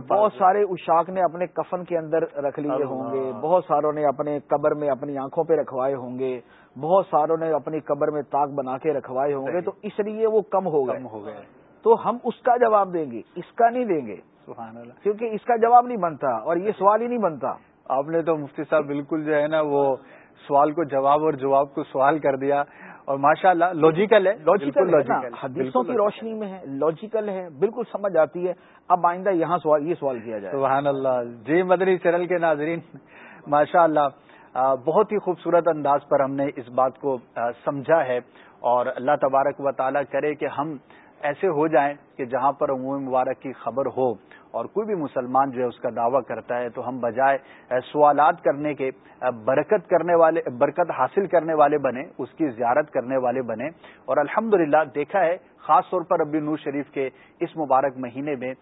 بہت سارے اشاک نے اپنے کفن کے اندر رکھ لیے۔ ہوں گے بہت ساروں نے اپنے قبر میں اپنی آنکھوں پہ رکھوائے ہوں گے بہت ساروں نے اپنی قبر میں تاک بنا کے رکھوائے ہوں گے۔ تو اس لیے وہ کم ہو گئے۔ تو ہم اس کا جواب دیں گے اس کا نہیں دیں گے۔ سبحان اللہ۔ کیونکہ اس کا جواب نہیں بنتا اور یہ سوال ہی نہیں بنتا۔ آپ نے تو مفتی صاحب بالکل جو ہے نا وہ سوال کو جواب اور جواب کو سوال کر دیا اور ماشاء اللہ لوجیکل ہے ہے، حدیثوں کی روشنی میں ہے لاجیکل ہے بالکل سمجھ آتی ہے۔ اب آئندہ یہاں سوال یہ سوال کیا جائے۔ سبحان اللہ۔ جی مدری چینل کے ناظرین ماشاء اللہ بہت ہی خوبصورت انداز پر ہم نے اس بات کو سمجھا ہے اور اللہ تبارک و تعالیٰ کرے کہ ہم ایسے ہو جائیں کہ جہاں پر عموم مبارک کی خبر ہو اور کوئی بھی مسلمان جو ہے اس کا دعویٰ کرتا ہے تو ہم بجائے سوالات کرنے کے برکت کرنے والے برکت حاصل کرنے والے بنے، اس کی زیارت کرنے والے بنے۔ اور الحمدللہ دیکھا ہے، خاص طور پر ربی نور شریف کے اس مبارک مہینے میں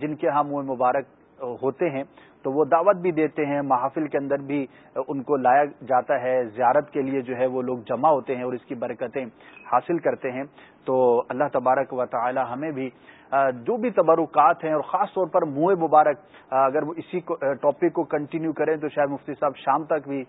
جن کے ہم مبارک ہوتے ہیں تو وہ دعوت بھی دیتے ہیں، محافل کے اندر بھی ان کو لایا جاتا ہے۔ زیارت کے لیے جو ہے وہ لوگ جمع ہوتے ہیں اور اس کی برکتیں حاصل کرتے ہیں۔ تو اللہ تبارک و تعالی ہمیں بھی جو بھی تبرکات ہیں اور خاص طور پر منہ مبارک اگر وہ اسی ٹاپک کو کنٹینیو کریں تو شاید مفتی صاحب شام تک بھی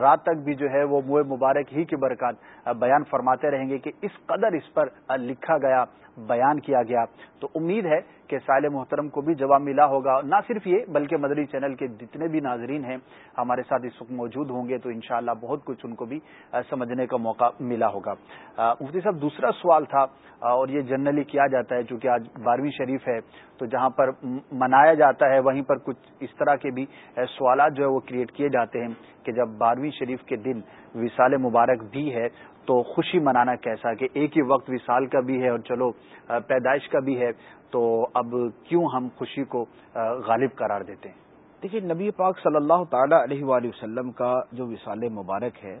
رات تک بھی جو ہے وہ منہ مبارک ہی کی برکات بیان فرماتے رہیں گے کہ اس قدر اس پر لکھا گیا بیان کیا گیا۔ تو امید ہے کہ سائل محترم کو بھی جواب ملا ہوگا۔ نہ صرف یہ، بلکہ مدری چینل کے جتنے بھی ناظرین ہیں، ہمارے ساتھ اس وقت موجود ہوں گے تو انشاءاللہ بہت کچھ ان کو بھی سمجھنے کا موقع ملا ہوگا۔ مفتی صاحب، دوسرا سوال تھا اور یہ جنرلی کیا جاتا ہے، چونکہ آج بارہویں شریف ہے، تو جہاں پر منایا جاتا ہے، وہیں پر کچھ اس طرح کے بھی سوالات جو ہے وہ کریٹ کیے جاتے ہیں کہ جب بارہویں شریف کے دن وصال مبارک بھی ہے تو خوشی منانا کیسا کہ ایک ہی وقت وصال کا بھی ہے اور چلو پیدائش کا بھی ہے تو اب کیوں ہم خوشی کو غالب قرار دیتے ہیں؟ دیکھیے نبی پاک صلی اللہ تعالی علیہ وآلہ وسلم کا جو وصال مبارک ہے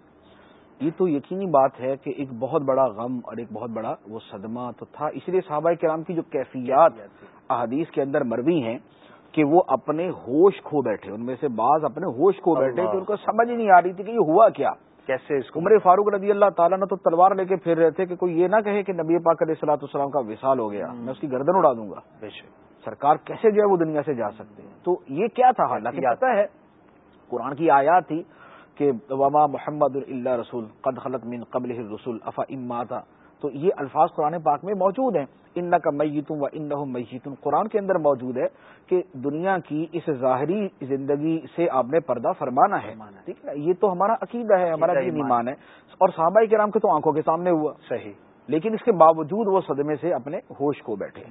یہ تو یقینی بات ہے کہ ایک بہت بڑا غم اور ایک بہت بڑا وہ صدمہ تو تھا۔ اس لیے صحابہ کرام کی جو کیفیات احادیث کے اندر مروی ہیں کہ وہ اپنے ہوش کھو بیٹھے ان میں سے بعض اپنے ہوش کھو بیٹھے کہ ان کو سمجھ نہیں آ رہی تھی کہ یہ ہوا کیا۔ کیسے اس عمر فاروق رضی اللہ تعالیٰ نے تو تلوار لے کے پھر رہے تھے کہ کوئی یہ نہ کہے کہ نبی پاک علیہ السلاۃ السلام کا وصال ہو گیا میں اس کی گردن اڑا دوں گا۔ بے شک۔ سرکار کیسے جو ہے وہ دنیا سے جا سکتے ہیں؟ تو یہ کیا تھا حالانکہ پتا ہے قرآن کی آیات تھی کہ وما محمد اللہ رسول قد خلط من قبل رسول افا اما تھا تو یہ الفاظ قرآن پاک میں موجود ہیں۔ ان کا میتوں و ان میتون قرآن کے اندر موجود ہے کہ دنیا کی اس ظاہری زندگی سے آپ نے پردہ فرمانا ہے۔ ٹھیک ہے؟ یہ تو ہمارا عقیدہ ہے ہمارا دین ایمان ہے۔ اور صحابہ کرام کے تو آنکھوں کے سامنے ہوا۔ صحیح۔ لیکن اس کے باوجود وہ صدمے سے اپنے ہوش کو بیٹھے۔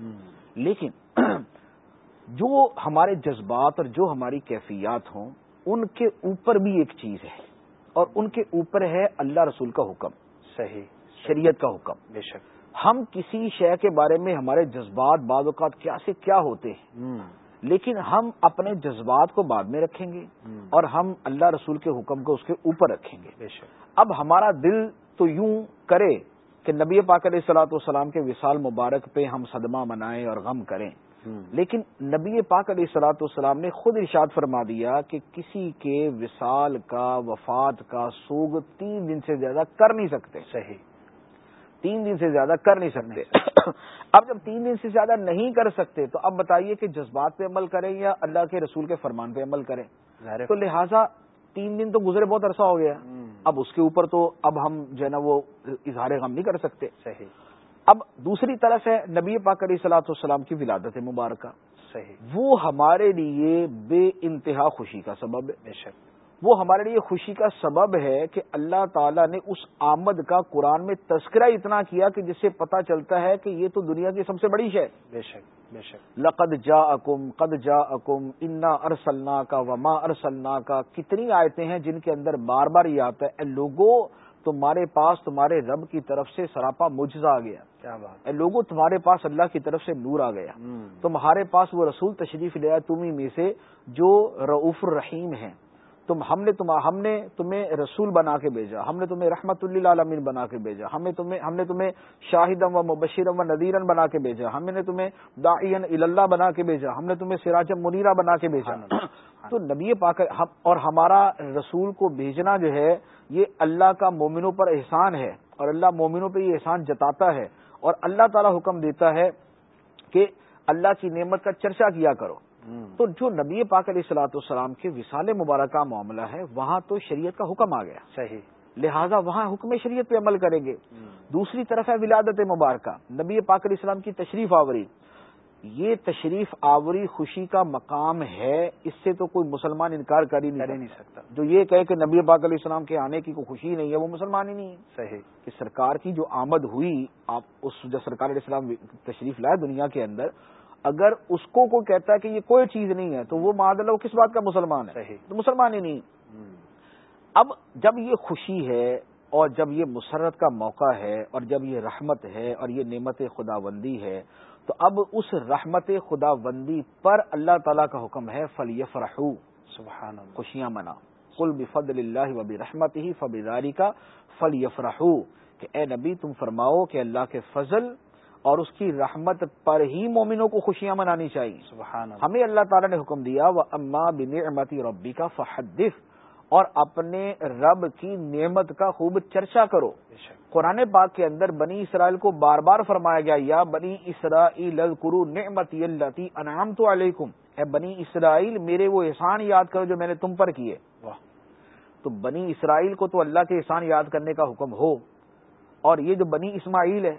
لیکن جو ہمارے جذبات اور جو ہماری کیفیات ہوں ان کے اوپر بھی ایک چیز ہے۔ اور ان کے اوپر ہے اللہ رسول کا حکم۔ صحیح۔ شریعت کا حکم۔ بے شک۔ ہم کسی شے کے بارے میں ہمارے جذبات بعض اوقات کیا سے کیا ہوتے ہیں؟ لیکن ہم اپنے جذبات کو بعد میں رکھیں گے اور ہم اللہ رسول کے حکم کو اس کے اوپر رکھیں گے۔ بے شک۔ اب ہمارا دل تو یوں کرے کہ نبی پاک علیہ السلاۃ والسلام کے وصال مبارک پہ ہم صدمہ منائیں اور غم کریں۔ لیکن نبی پاک علیہ السلاۃ والسلام نے خود ارشاد فرما دیا کہ کسی کے وصال کا وفات کا سوگ تین دن سے زیادہ کر نہیں سکتے۔ صحیح۔ تین دن سے زیادہ کر نہیں سکتے۔ اب جب تین دن سے زیادہ نہیں کر سکتے تو اب بتائیے کہ جذبات پہ عمل کریں یا اللہ کے رسول کے فرمان پہ عمل کریں۔ تو لہٰذا تین دن تو گزرے بہت عرصہ ہو گیا۔ اب اس کے اوپر تو اب ہم جو ہے نا وہ اظہار غم نہیں کر سکتے۔ صحیح۔ اب دوسری طرف ہے نبی پاک علیہ سلاۃ والسلام کی ولادت مبارکہ۔ صحیح۔ وہ ہمارے لیے بے انتہا خوشی کا سبب ہے۔ بے شک۔ وہ ہمارے لیے خوشی کا سبب ہے کہ اللہ تعالیٰ نے اس آمد کا قرآن میں تذکرہ اتنا کیا کہ جس سے پتا چلتا ہے کہ یہ تو دنیا کی سب سے بڑی شے بے شک بے شک۔ لقد جا اکم قد جا اکم انا ارسلنا کا وما ارسلنا کا کتنی آیتیں ہیں جن کے اندر بار بار یہ آتا ہے اے لوگوں تمہارے پاس تمہارے رب کی طرف سے سراپا مجزا آ گیا۔ کیا بات۔ لوگوں تمہارے پاس اللہ کی طرف سے نور آ گیا۔ تمہارے پاس وہ رسول تشریف لیا تمہیں میں سے جو رعوف الرحیم ہیں۔ تم ہم نے تم ہم نے تمہیں رسول بنا کے بھیجا۔ ہم نے تمہیں رحمت اللہ عالمین بنا کے بھیجا۔ ہم نے تمہیں ہم نے تمہیں شاہدم و مبشرم و ندیرن بنا کے بھیجا۔ ہم نے تمہیں داعین اللہ بنا کے بھیجا۔ ہم نے تمہیں سراجم منیرا بنا کے بھیجا۔ تو نبی پاک اور ہمارا رسول کو بھیجنا جو ہے یہ اللہ کا مومنوں پر احسان ہے اور اللہ مومنوں پہ یہ احسان جتاتا ہے اور اللہ تعالی حکم دیتا ہے کہ اللہ کی نعمت کا چرچا کیا کرو۔ تو جو نبی پاک علیہ السلاۃ والسلام کے وصال مبارکہ معاملہ ہے وہاں تو شریعت کا حکم آ گیا۔ صحیح۔ لہٰذا وہاں حکم شریعت پہ عمل کریں گے۔ دوسری طرف ہے ولادت مبارکہ۔ نبی پاک علیہ السلام کی تشریف آوری۔ یہ تشریف آوری خوشی کا مقام ہے اس سے تو کوئی مسلمان انکار کر ہی نہیں سکتا۔ جو یہ کہے کہ نبی پاک علیہ السلام کے آنے کی کوئی خوشی نہیں ہے وہ مسلمان ہی نہیں ہے۔ صحیح۔ کہ سرکار کی جو آمد ہوئی آپ اس جب سرکار علیہ السلام تشریف لائے دنیا کے اندر اگر اس کو کوئی کہتا ہے کہ یہ کوئی چیز نہیں ہے تو وہ معدل وہ کس بات کا مسلمان ہے؟ تو مسلمان ہی نہیں۔ اب جب یہ خوشی ہے اور جب یہ مسرت کا موقع ہے اور جب یہ رحمت ہے اور یہ نعمت خدا بندی ہے تو اب اس رحمت خدا بندی پر اللہ تعالیٰ کا حکم ہے فل یفرحو سبحان خوشیاں منا۔ کل بفد اللہ وبی رحمت ہی فباری کا فل یفرحو کہ اے نبی تم فرماؤ کہ اللہ کے فضل اور اس کی رحمت پر ہی مومنوں کو خوشیاں منانی چاہیے۔ سبحان ہمیں اللہ تعالیٰ نے حکم دیا وہ اما بن امتی ربی کا فحدف اور اپنے رب کی نعمت کا خوب چرچا کرو۔ قرآن پاک کے اندر بنی اسرائیل کو بار بار فرمایا گیا یا بنی اسرائیل کرو نعمتی اللہ انعام تو علیکم۔ اے بنی اسرائیل میرے وہ احسان یاد کرو جو میں نے تم پر کیے۔ تو بنی اسرائیل کو تو اللہ کے احسان یاد کرنے کا حکم ہو۔ اور یہ جو بنی اسماعیل ہے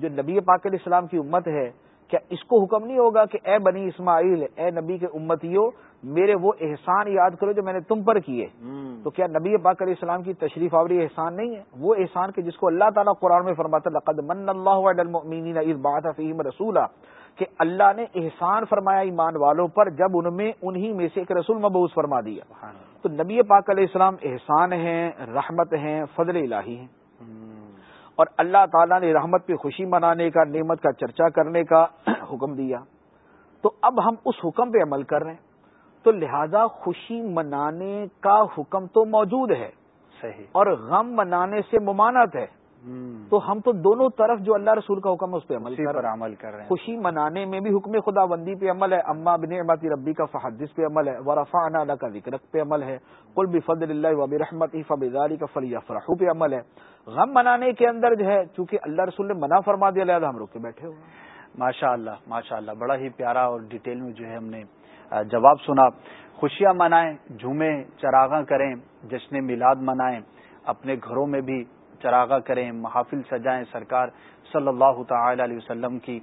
جو نبی پاک علیہ السلام کی امت ہے کیا اس کو حکم نہیں ہوگا کہ اے بنی اسماعیل اے نبی کے امتیوں میرے وہ احسان یاد کرو جو میں نے تم پر کیے۔ تو کیا نبی پاک علیہ السلام کی تشریف آوری احسان نہیں ہے؟ وہ احسان کے جس کو اللہ تعالیٰ قرآن میں فرماتا لقد من اللہ بات فیم رسولہ کہ اللہ نے احسان فرمایا ایمان والوں پر جب ان میں انہی میں سے ایک رسول مبوس فرما دیا۔ تو نبی پاک علیہ السلام احسان ہیں رحمت ہیں فضل الہی ہیں۔ اور اللہ تعالیٰ نے رحمت پہ خوشی منانے کا نعمت کا چرچا کرنے کا حکم دیا۔ تو اب ہم اس حکم پہ عمل کر رہے ہیں۔ تو لہذا خوشی منانے کا حکم تو موجود ہے۔ صحیح۔ اور غم منانے سے ممانت ہے۔ تو ہم تو دونوں طرف جو اللہ رسول کا حکم ہے اس پہ عمل پر رہے ہیں۔ عمل کر رہے ہیں۔ خوشی منانے میں بھی حکم خدا بندی پہ عمل ہے اما بن امتی ربی کا فحدث پہ عمل ہے ورفا اللہ کا ذکر پہ عمل ہے کل بھی فضل اللہ وب رحمت فباری کا فلی افرح پہ عمل ہے۔ غم منانے کے اندر جو ہے چونکہ اللہ رسول نے منع فرما دیا لہٰذا ہم رک کے بیٹھے ہوئے ماشاء اللہ ماشاء اللہ بڑا ہی پیارا اور ڈیٹیل میں جو ہے ہم نے جواب سنا۔ خوشیاں منائیں جھومیں چراغاں کریں جشن میلاد منائیں اپنے گھروں میں بھی چراغا کریں، محافل سجائیں سرکار صلی اللہ تعالی علیہ وسلم کی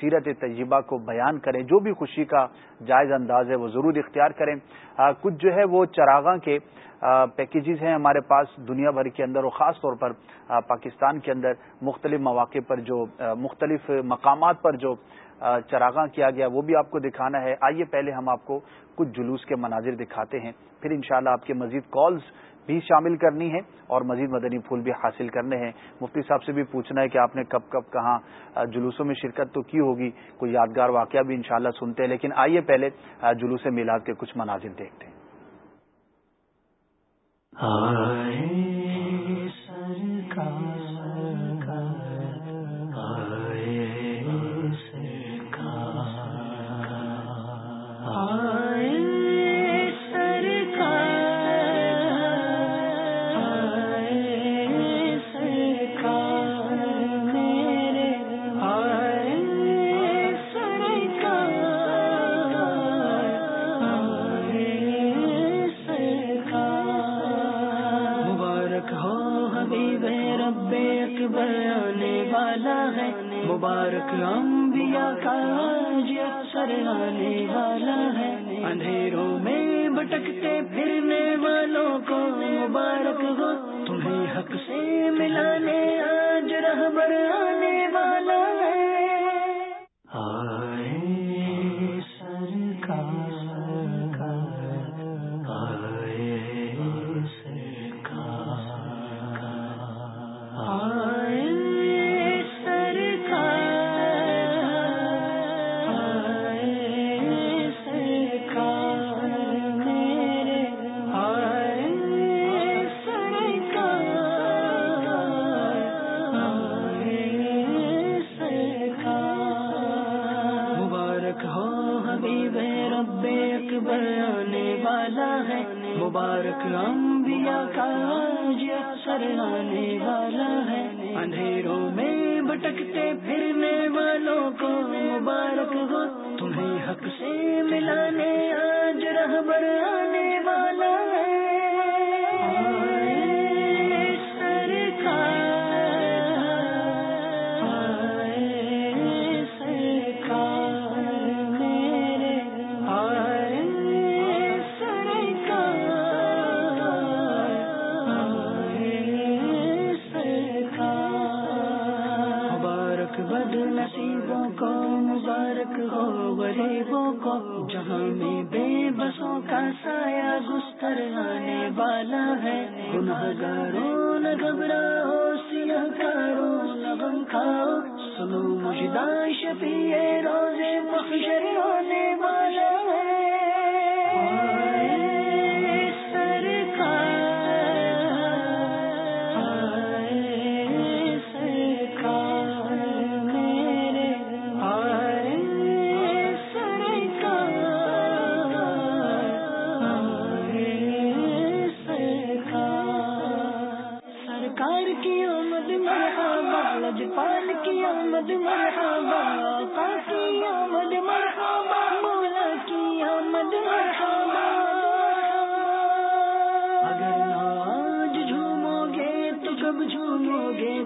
سیرت طیبہ کو بیان کریں۔ جو بھی خوشی کا جائز انداز ہے، وہ ضرور اختیار کریں۔ کچھ جو ہے وہ چراغاں کے پیکیجز ہیں ہمارے پاس دنیا بھر کے اندر اور خاص طور پر پاکستان کے اندر مختلف مواقع پر جو مختلف مقامات پر جو چراغاں کیا گیا، وہ بھی آپ کو دکھانا ہے۔ آئیے پہلے ہم آپ کو کچھ جلوس کے مناظر دکھاتے ہیں۔ پھر انشاءاللہ آپ کے مزید کالز بھی شامل کرنی ہے اور مزید مدنی پھول بھی حاصل کرنے ہیں۔ مفتی صاحب سے بھی پوچھنا ہے کہ آپ نے کب کب کہاں جلوسوں میں شرکت تو کی ہوگی، کوئی یادگار واقعہ بھی انشاءاللہ سنتے ہیں، لیکن آئیے پہلے جلوس میلاد کے کچھ مناظر دیکھتے ہیں۔ مبارک لمبیا کا آج اکثر آنے والا ہے۔ اندھیروں میں بھٹکتے پھرنے والوں کو مبارک ہو۔ تمہیں حق سے ملانے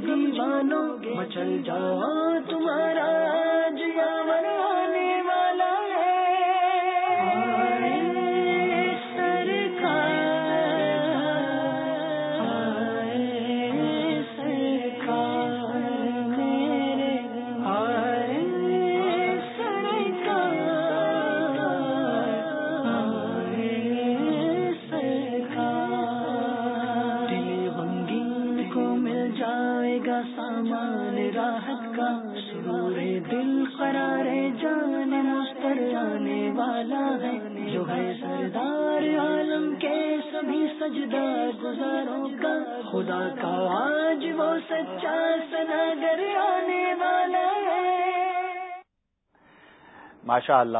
دیوانوں مچل جاؤ تمہارا ماشاء اللہ،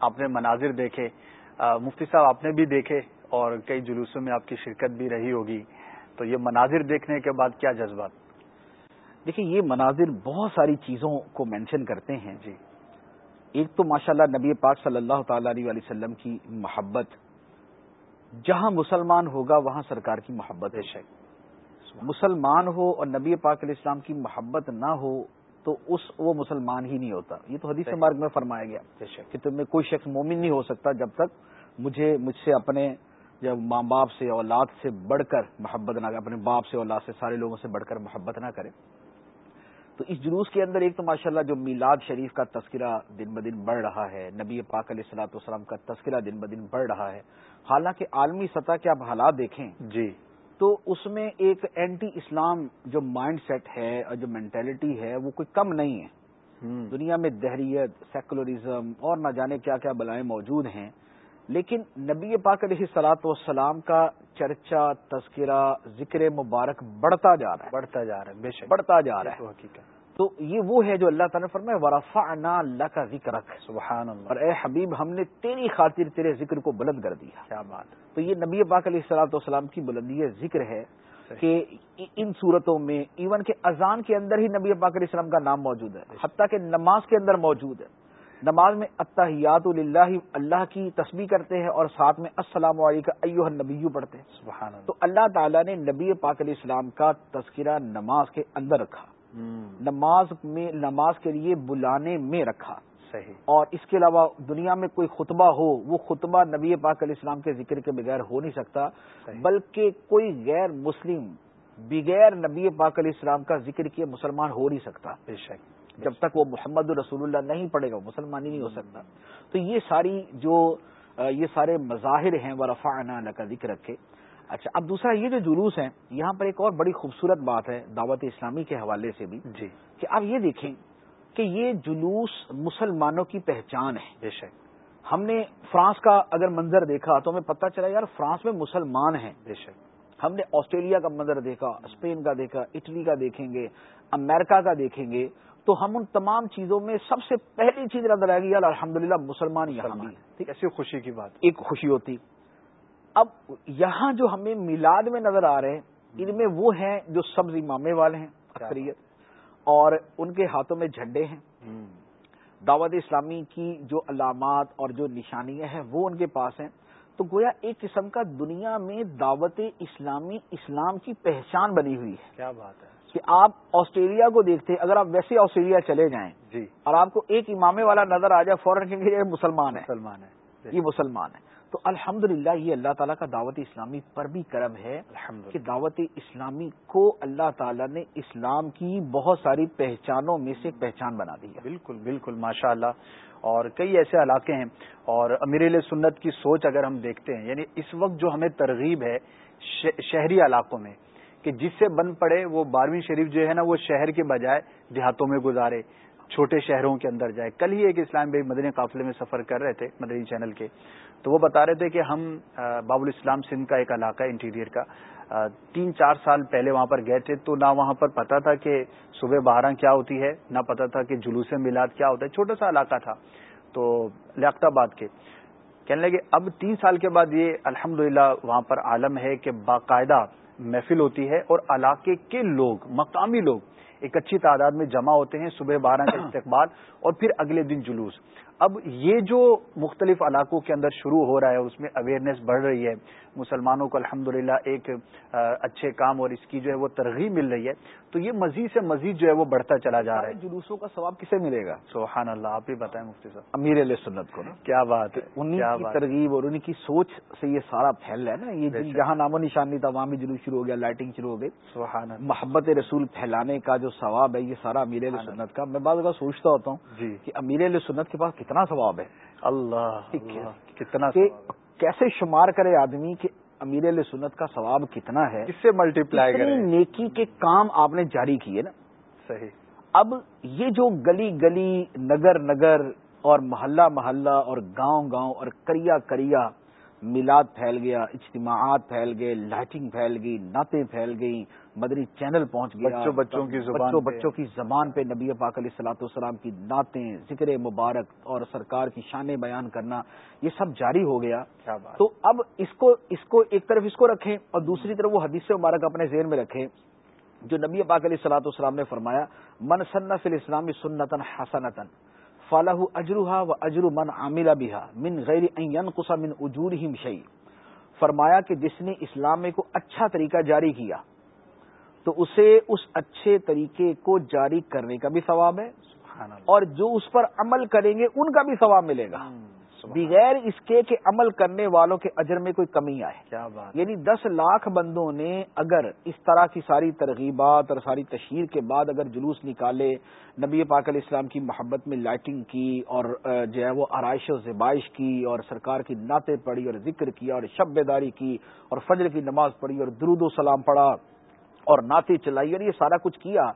آپ نے مناظر دیکھے مفتی صاحب آپ نے بھی دیکھے اور کئی جلوسوں میں آپ کی شرکت بھی رہی ہوگی۔ تو یہ مناظر دیکھنے کے بعد کیا جذبات؟ دیکھیں یہ مناظر بہت ساری چیزوں کو مینشن کرتے ہیں جی۔ ایک تو ماشاء اللہ نبی پاک صلی اللہ تعالی علیہ وسلم کی محبت۔ جہاں مسلمان ہوگا، وہاں سرکار کی محبت ہے شک مسلمان ہو اور نبی پاک علیہ السلام کی محبت نہ ہو تو اس وہ مسلمان ہی نہیں ہوتا۔ یہ تو حدیث مارگ میں فرمایا گیا۔ کہ تم میں کوئی شخص مومن نہیں ہو سکتا جب تک مجھے مجھ سے اپنے جب ماں باپ سے اولاد سے بڑھ کر محبت نہ کرے اپنے باپ سے اولاد سے سارے لوگوں سے بڑھ کر محبت نہ کرے۔ تو اس جلوس کے اندر ایک تو ماشاءاللہ جو میلاد شریف کا تذکرہ دن بدن بڑھ رہا ہے نبی پاک علیہ السلاۃ والسلام کا تذکرہ دن بدن بڑھ رہا ہے۔ حالانکہ عالمی سطح کے آپ حالات دیکھیں جی۔ تو اس میں ایک اینٹی اسلام جو مائنڈ سیٹ ہے اور جو مینٹلٹی ہے وہ کوئی کم نہیں ہے۔ دنیا میں دہریت سیکولرزم اور نہ جانے کیا کیا بلائیں موجود ہیں۔ لیکن نبی پاک علیہ سلاط والسلام کا چرچا تذکرہ ذکر مبارک بڑھتا جا رہا ہے۔ بڑھتا جا رہا ہے بے شک۔ بڑھتا جا رہا ہے۔ حقیقت تو یہ وہ ہے جو اللہ تعالیٰ فرمائے ورفا اللہ کا ذکر رکھ سبحان اللہ۔ اور اے حبیب ہم نے تیری خاطر تیرے ذکر کو بلند کر دیا۔ کیا بات تو یہ نبی پاک علیہ السلاۃ والسلام کی بلندی ذکر ہے کہ ان صورتوں میں ایون کے اذان کے اندر ہی نبی پاک علیہ السلام کا نام موجود ہے حتیٰ کہ نماز کے اندر موجود ہے۔ نماز میں اتحیات اللہ اللہ کی تسبیح کرتے ہیں اور ساتھ میں السلام علیکم ایوہ نبیو پڑھتے ہیں۔ سبحان اللہ۔ تو اللہ تعالیٰ نے نبی پاک علیہ السلام کا تذکرہ نماز کے اندر رکھا۔ نماز میں نماز کے لیے بلانے میں رکھا۔ صحیح۔ اور اس کے علاوہ دنیا میں کوئی خطبہ ہو وہ خطبہ نبی پاک علیہ السلام کے ذکر کے بغیر ہو نہیں سکتا بلکہ کوئی غیر مسلم بغیر نبی پاک علیہ السلام کا ذکر کیے مسلمان ہو نہیں سکتا۔ بے شک۔ جب تک وہ محمد رسول اللہ نہیں پڑے گا مسلمان ہی نہیں ہو سکتا۔ تو یہ ساری جو یہ سارے مظاہر ہیں وہ رفا کا ذکر رکھے اچھا اب دوسرا یہ جو جلوس ہیں یہاں پر ایک اور بڑی خوبصورت بات ہے دعوت اسلامی کے حوالے سے بھی جی۔ کہ آپ یہ دیکھیں کہ یہ جلوس مسلمانوں کی پہچان ہے۔ بے شک۔ ہم نے فرانس کا اگر منظر دیکھا تو ہمیں پتہ چلا یار فرانس میں مسلمان ہیں۔ بے شک۔ ہم نے آسٹریلیا کا منظر دیکھا اسپین کا دیکھا اٹلی کا دیکھیں گے امریکہ کا دیکھیں گے تو ہم ان تمام چیزوں میں سب سے پہلی چیز نظر آئے گی یار الحمد للہ مسلمان۔ یہاں ٹھیک ایسی خوشی کی بات۔ ایک خوشی ہوتی۔ اب یہاں جو ہمیں میلاد میں نظر آ رہے ہیں ان میں وہ ہیں جو سبز امامے والے ہیں اکثریت اور ان کے ہاتھوں میں جھنڈے ہیں۔ دعوت اسلامی کی جو علامات اور جو نشانیاں ہیں وہ ان کے پاس ہیں۔ تو گویا ایک قسم کا دنیا میں دعوت اسلامی اسلام کی پہچان بنی ہوئی ہے۔ کیا بات ہے۔ کہ آپ آسٹریلیا کو دیکھتے ہیں اگر آپ ویسے آسٹریلیا چلے جائیں جی۔ اور آپ کو ایک امامے والا نظر آ جائے فوراً کہ یہ مسلمان ہے۔ مسلمان ہے۔ یہ مسلمان ہے۔ تو الحمد یہ اللہ تعالیٰ کا دعوت اسلامی پر بھی کرم ہے کہ دعوت اسلامی کو اللہ تعالیٰ نے اسلام کی بہت ساری پہچانوں میں سے پہچان بنا دی ہے۔ بالکل بالکل ماشاء اللہ اور کئی ایسے علاقے ہیں اور امیر سنت کی سوچ اگر ہم دیکھتے ہیں یعنی اس وقت جو ہمیں ترغیب ہے شہری علاقوں میں کہ جس سے بند پڑے وہ بارہویں شریف جو ہے نا وہ شہر کے بجائے دیہاتوں میں گزارے۔ چھوٹے شہروں کے اندر جائے۔ کل ہی ایک اسلام بھائی مدنی قافلے میں سفر کر رہے تھے، مدنی چینل کے۔ تو وہ بتا رہے تھے کہ ہم باب الاسلام سندھ کا ایک علاقہ ہے، انٹیریئر کا۔ تین چار سال پہلے وہاں پر گئے تھے، تو نہ وہاں پر پتا تھا کہ صبح بارہ کیا ہوتی ہے، نہ پتا تھا کہ جلوس میلاد کیا ہوتا ہے۔ چھوٹا سا علاقہ تھا، تو لیاقت آباد کے۔ کہنے لگے، اب تین سال کے بعد یہ الحمد وہاں پر عالم ہے کہ باقاعدہ محفل ہوتی ہے اور علاقے کے لوگ، مقامی لوگ ایک اچھی تعداد میں جمع ہوتے ہیں صبح بارہ کا استقبال اور پھر اگلے دن جلوس۔ اب یہ جو مختلف علاقوں کے اندر شروع ہو رہا ہے اس میں اویئرنیس بڑھ رہی ہے مسلمانوں کو الحمد ایک اچھے کام اور اس کی جو ہے وہ ترغیب مل رہی ہے تو یہ مزید سے مزید جو ہے وہ بڑھتا چلا جا رہا ہے۔ جلوسوں کا ثواب کسے ملے گا؟ سبحان اللہ آپ ہی بتائیں مفتی صاحب۔ امیر علیہ سنت کو کیا بات ہے انہیں کی ترغیب اور انہیں کی سوچ سے یہ سارا پھیل رہا ہے نا۔ یہ جہاں نام و نشان نہیں تھا وہاں بھی جلوس شروع ہو گیا لائٹنگ شروع ہو گئی۔ سبحان محبت رسول پھیلانے کا جو ثواب ہے یہ سارا امیر علیہ سنت کا۔ میں بعض اوقات سوچتا ہوتا ہوں جی۔ کہ امیر علیہ سنت کے پاس کتنا ثواب ہے؟ اللہ کتنا کیسے شمار کرے آدمی کہ امیر علیہ سنت کا ثواب کتنا ہے؟ کس سے ملٹی پلائی نیکی کے کام آپ نے جاری کیے نا۔ صحیح. اب یہ جو گلی گلی نگر نگر اور محلہ محلہ اور گاؤں گاؤں اور کریا کریا میلاد پھیل گیا اجتماعات پھیل گئے لائٹنگ پھیل گئی نعتیں پھیل گئی مدری چینل پہنچ گیا بچوں بچوں کی زبان بچوں بچوں کی زبان پہ نبی پاک علیہ السلاۃ والسلام کی نعتیں ذکر مبارک اور سرکار کی شانیں بیان کرنا یہ سب جاری ہو گیا۔ تو اب اس کو اس کو ایک طرف اس کو رکھیں اور دوسری طرف وہ حدیث مبارک اپنے ذہن میں رکھیں جو نبی پاک علیہ السلاۃ والسلام نے فرمایا من صنف الاسلامی سنتن حسنتن فلاح اجروہا و اجر من عاملہ بہا من غیر قسا من اجور ہی مشئی فرمایا کہ جس نے اسلام میں کو اچھا طریقہ جاری کیا تو اسے اس اچھے طریقے کو جاری کرنے کا بھی ثواب ہے اور جو اس پر عمل کریں گے ان کا بھی ثواب ملے گا۔ بغیر اس کے کہ عمل کرنے والوں کے اجر میں کوئی کمی آئے۔ کیا بات۔ یعنی دس لاکھ بندوں نے اگر اس طرح کی ساری ترغیبات اور ساری تشہیر کے بعد اگر جلوس نکالے نبی پاک علیہ السلام کی محبت میں لائٹنگ کی اور جو ہے وہ آرائش و زبائش کی اور سرکار کی نعتیں پڑھی اور ذکر کیا اور شب بیداری کی اور فجر کی نماز پڑھی اور درود و سلام پڑھا۔ اور نعتیں چلائی اور یہ سارا کچھ کیا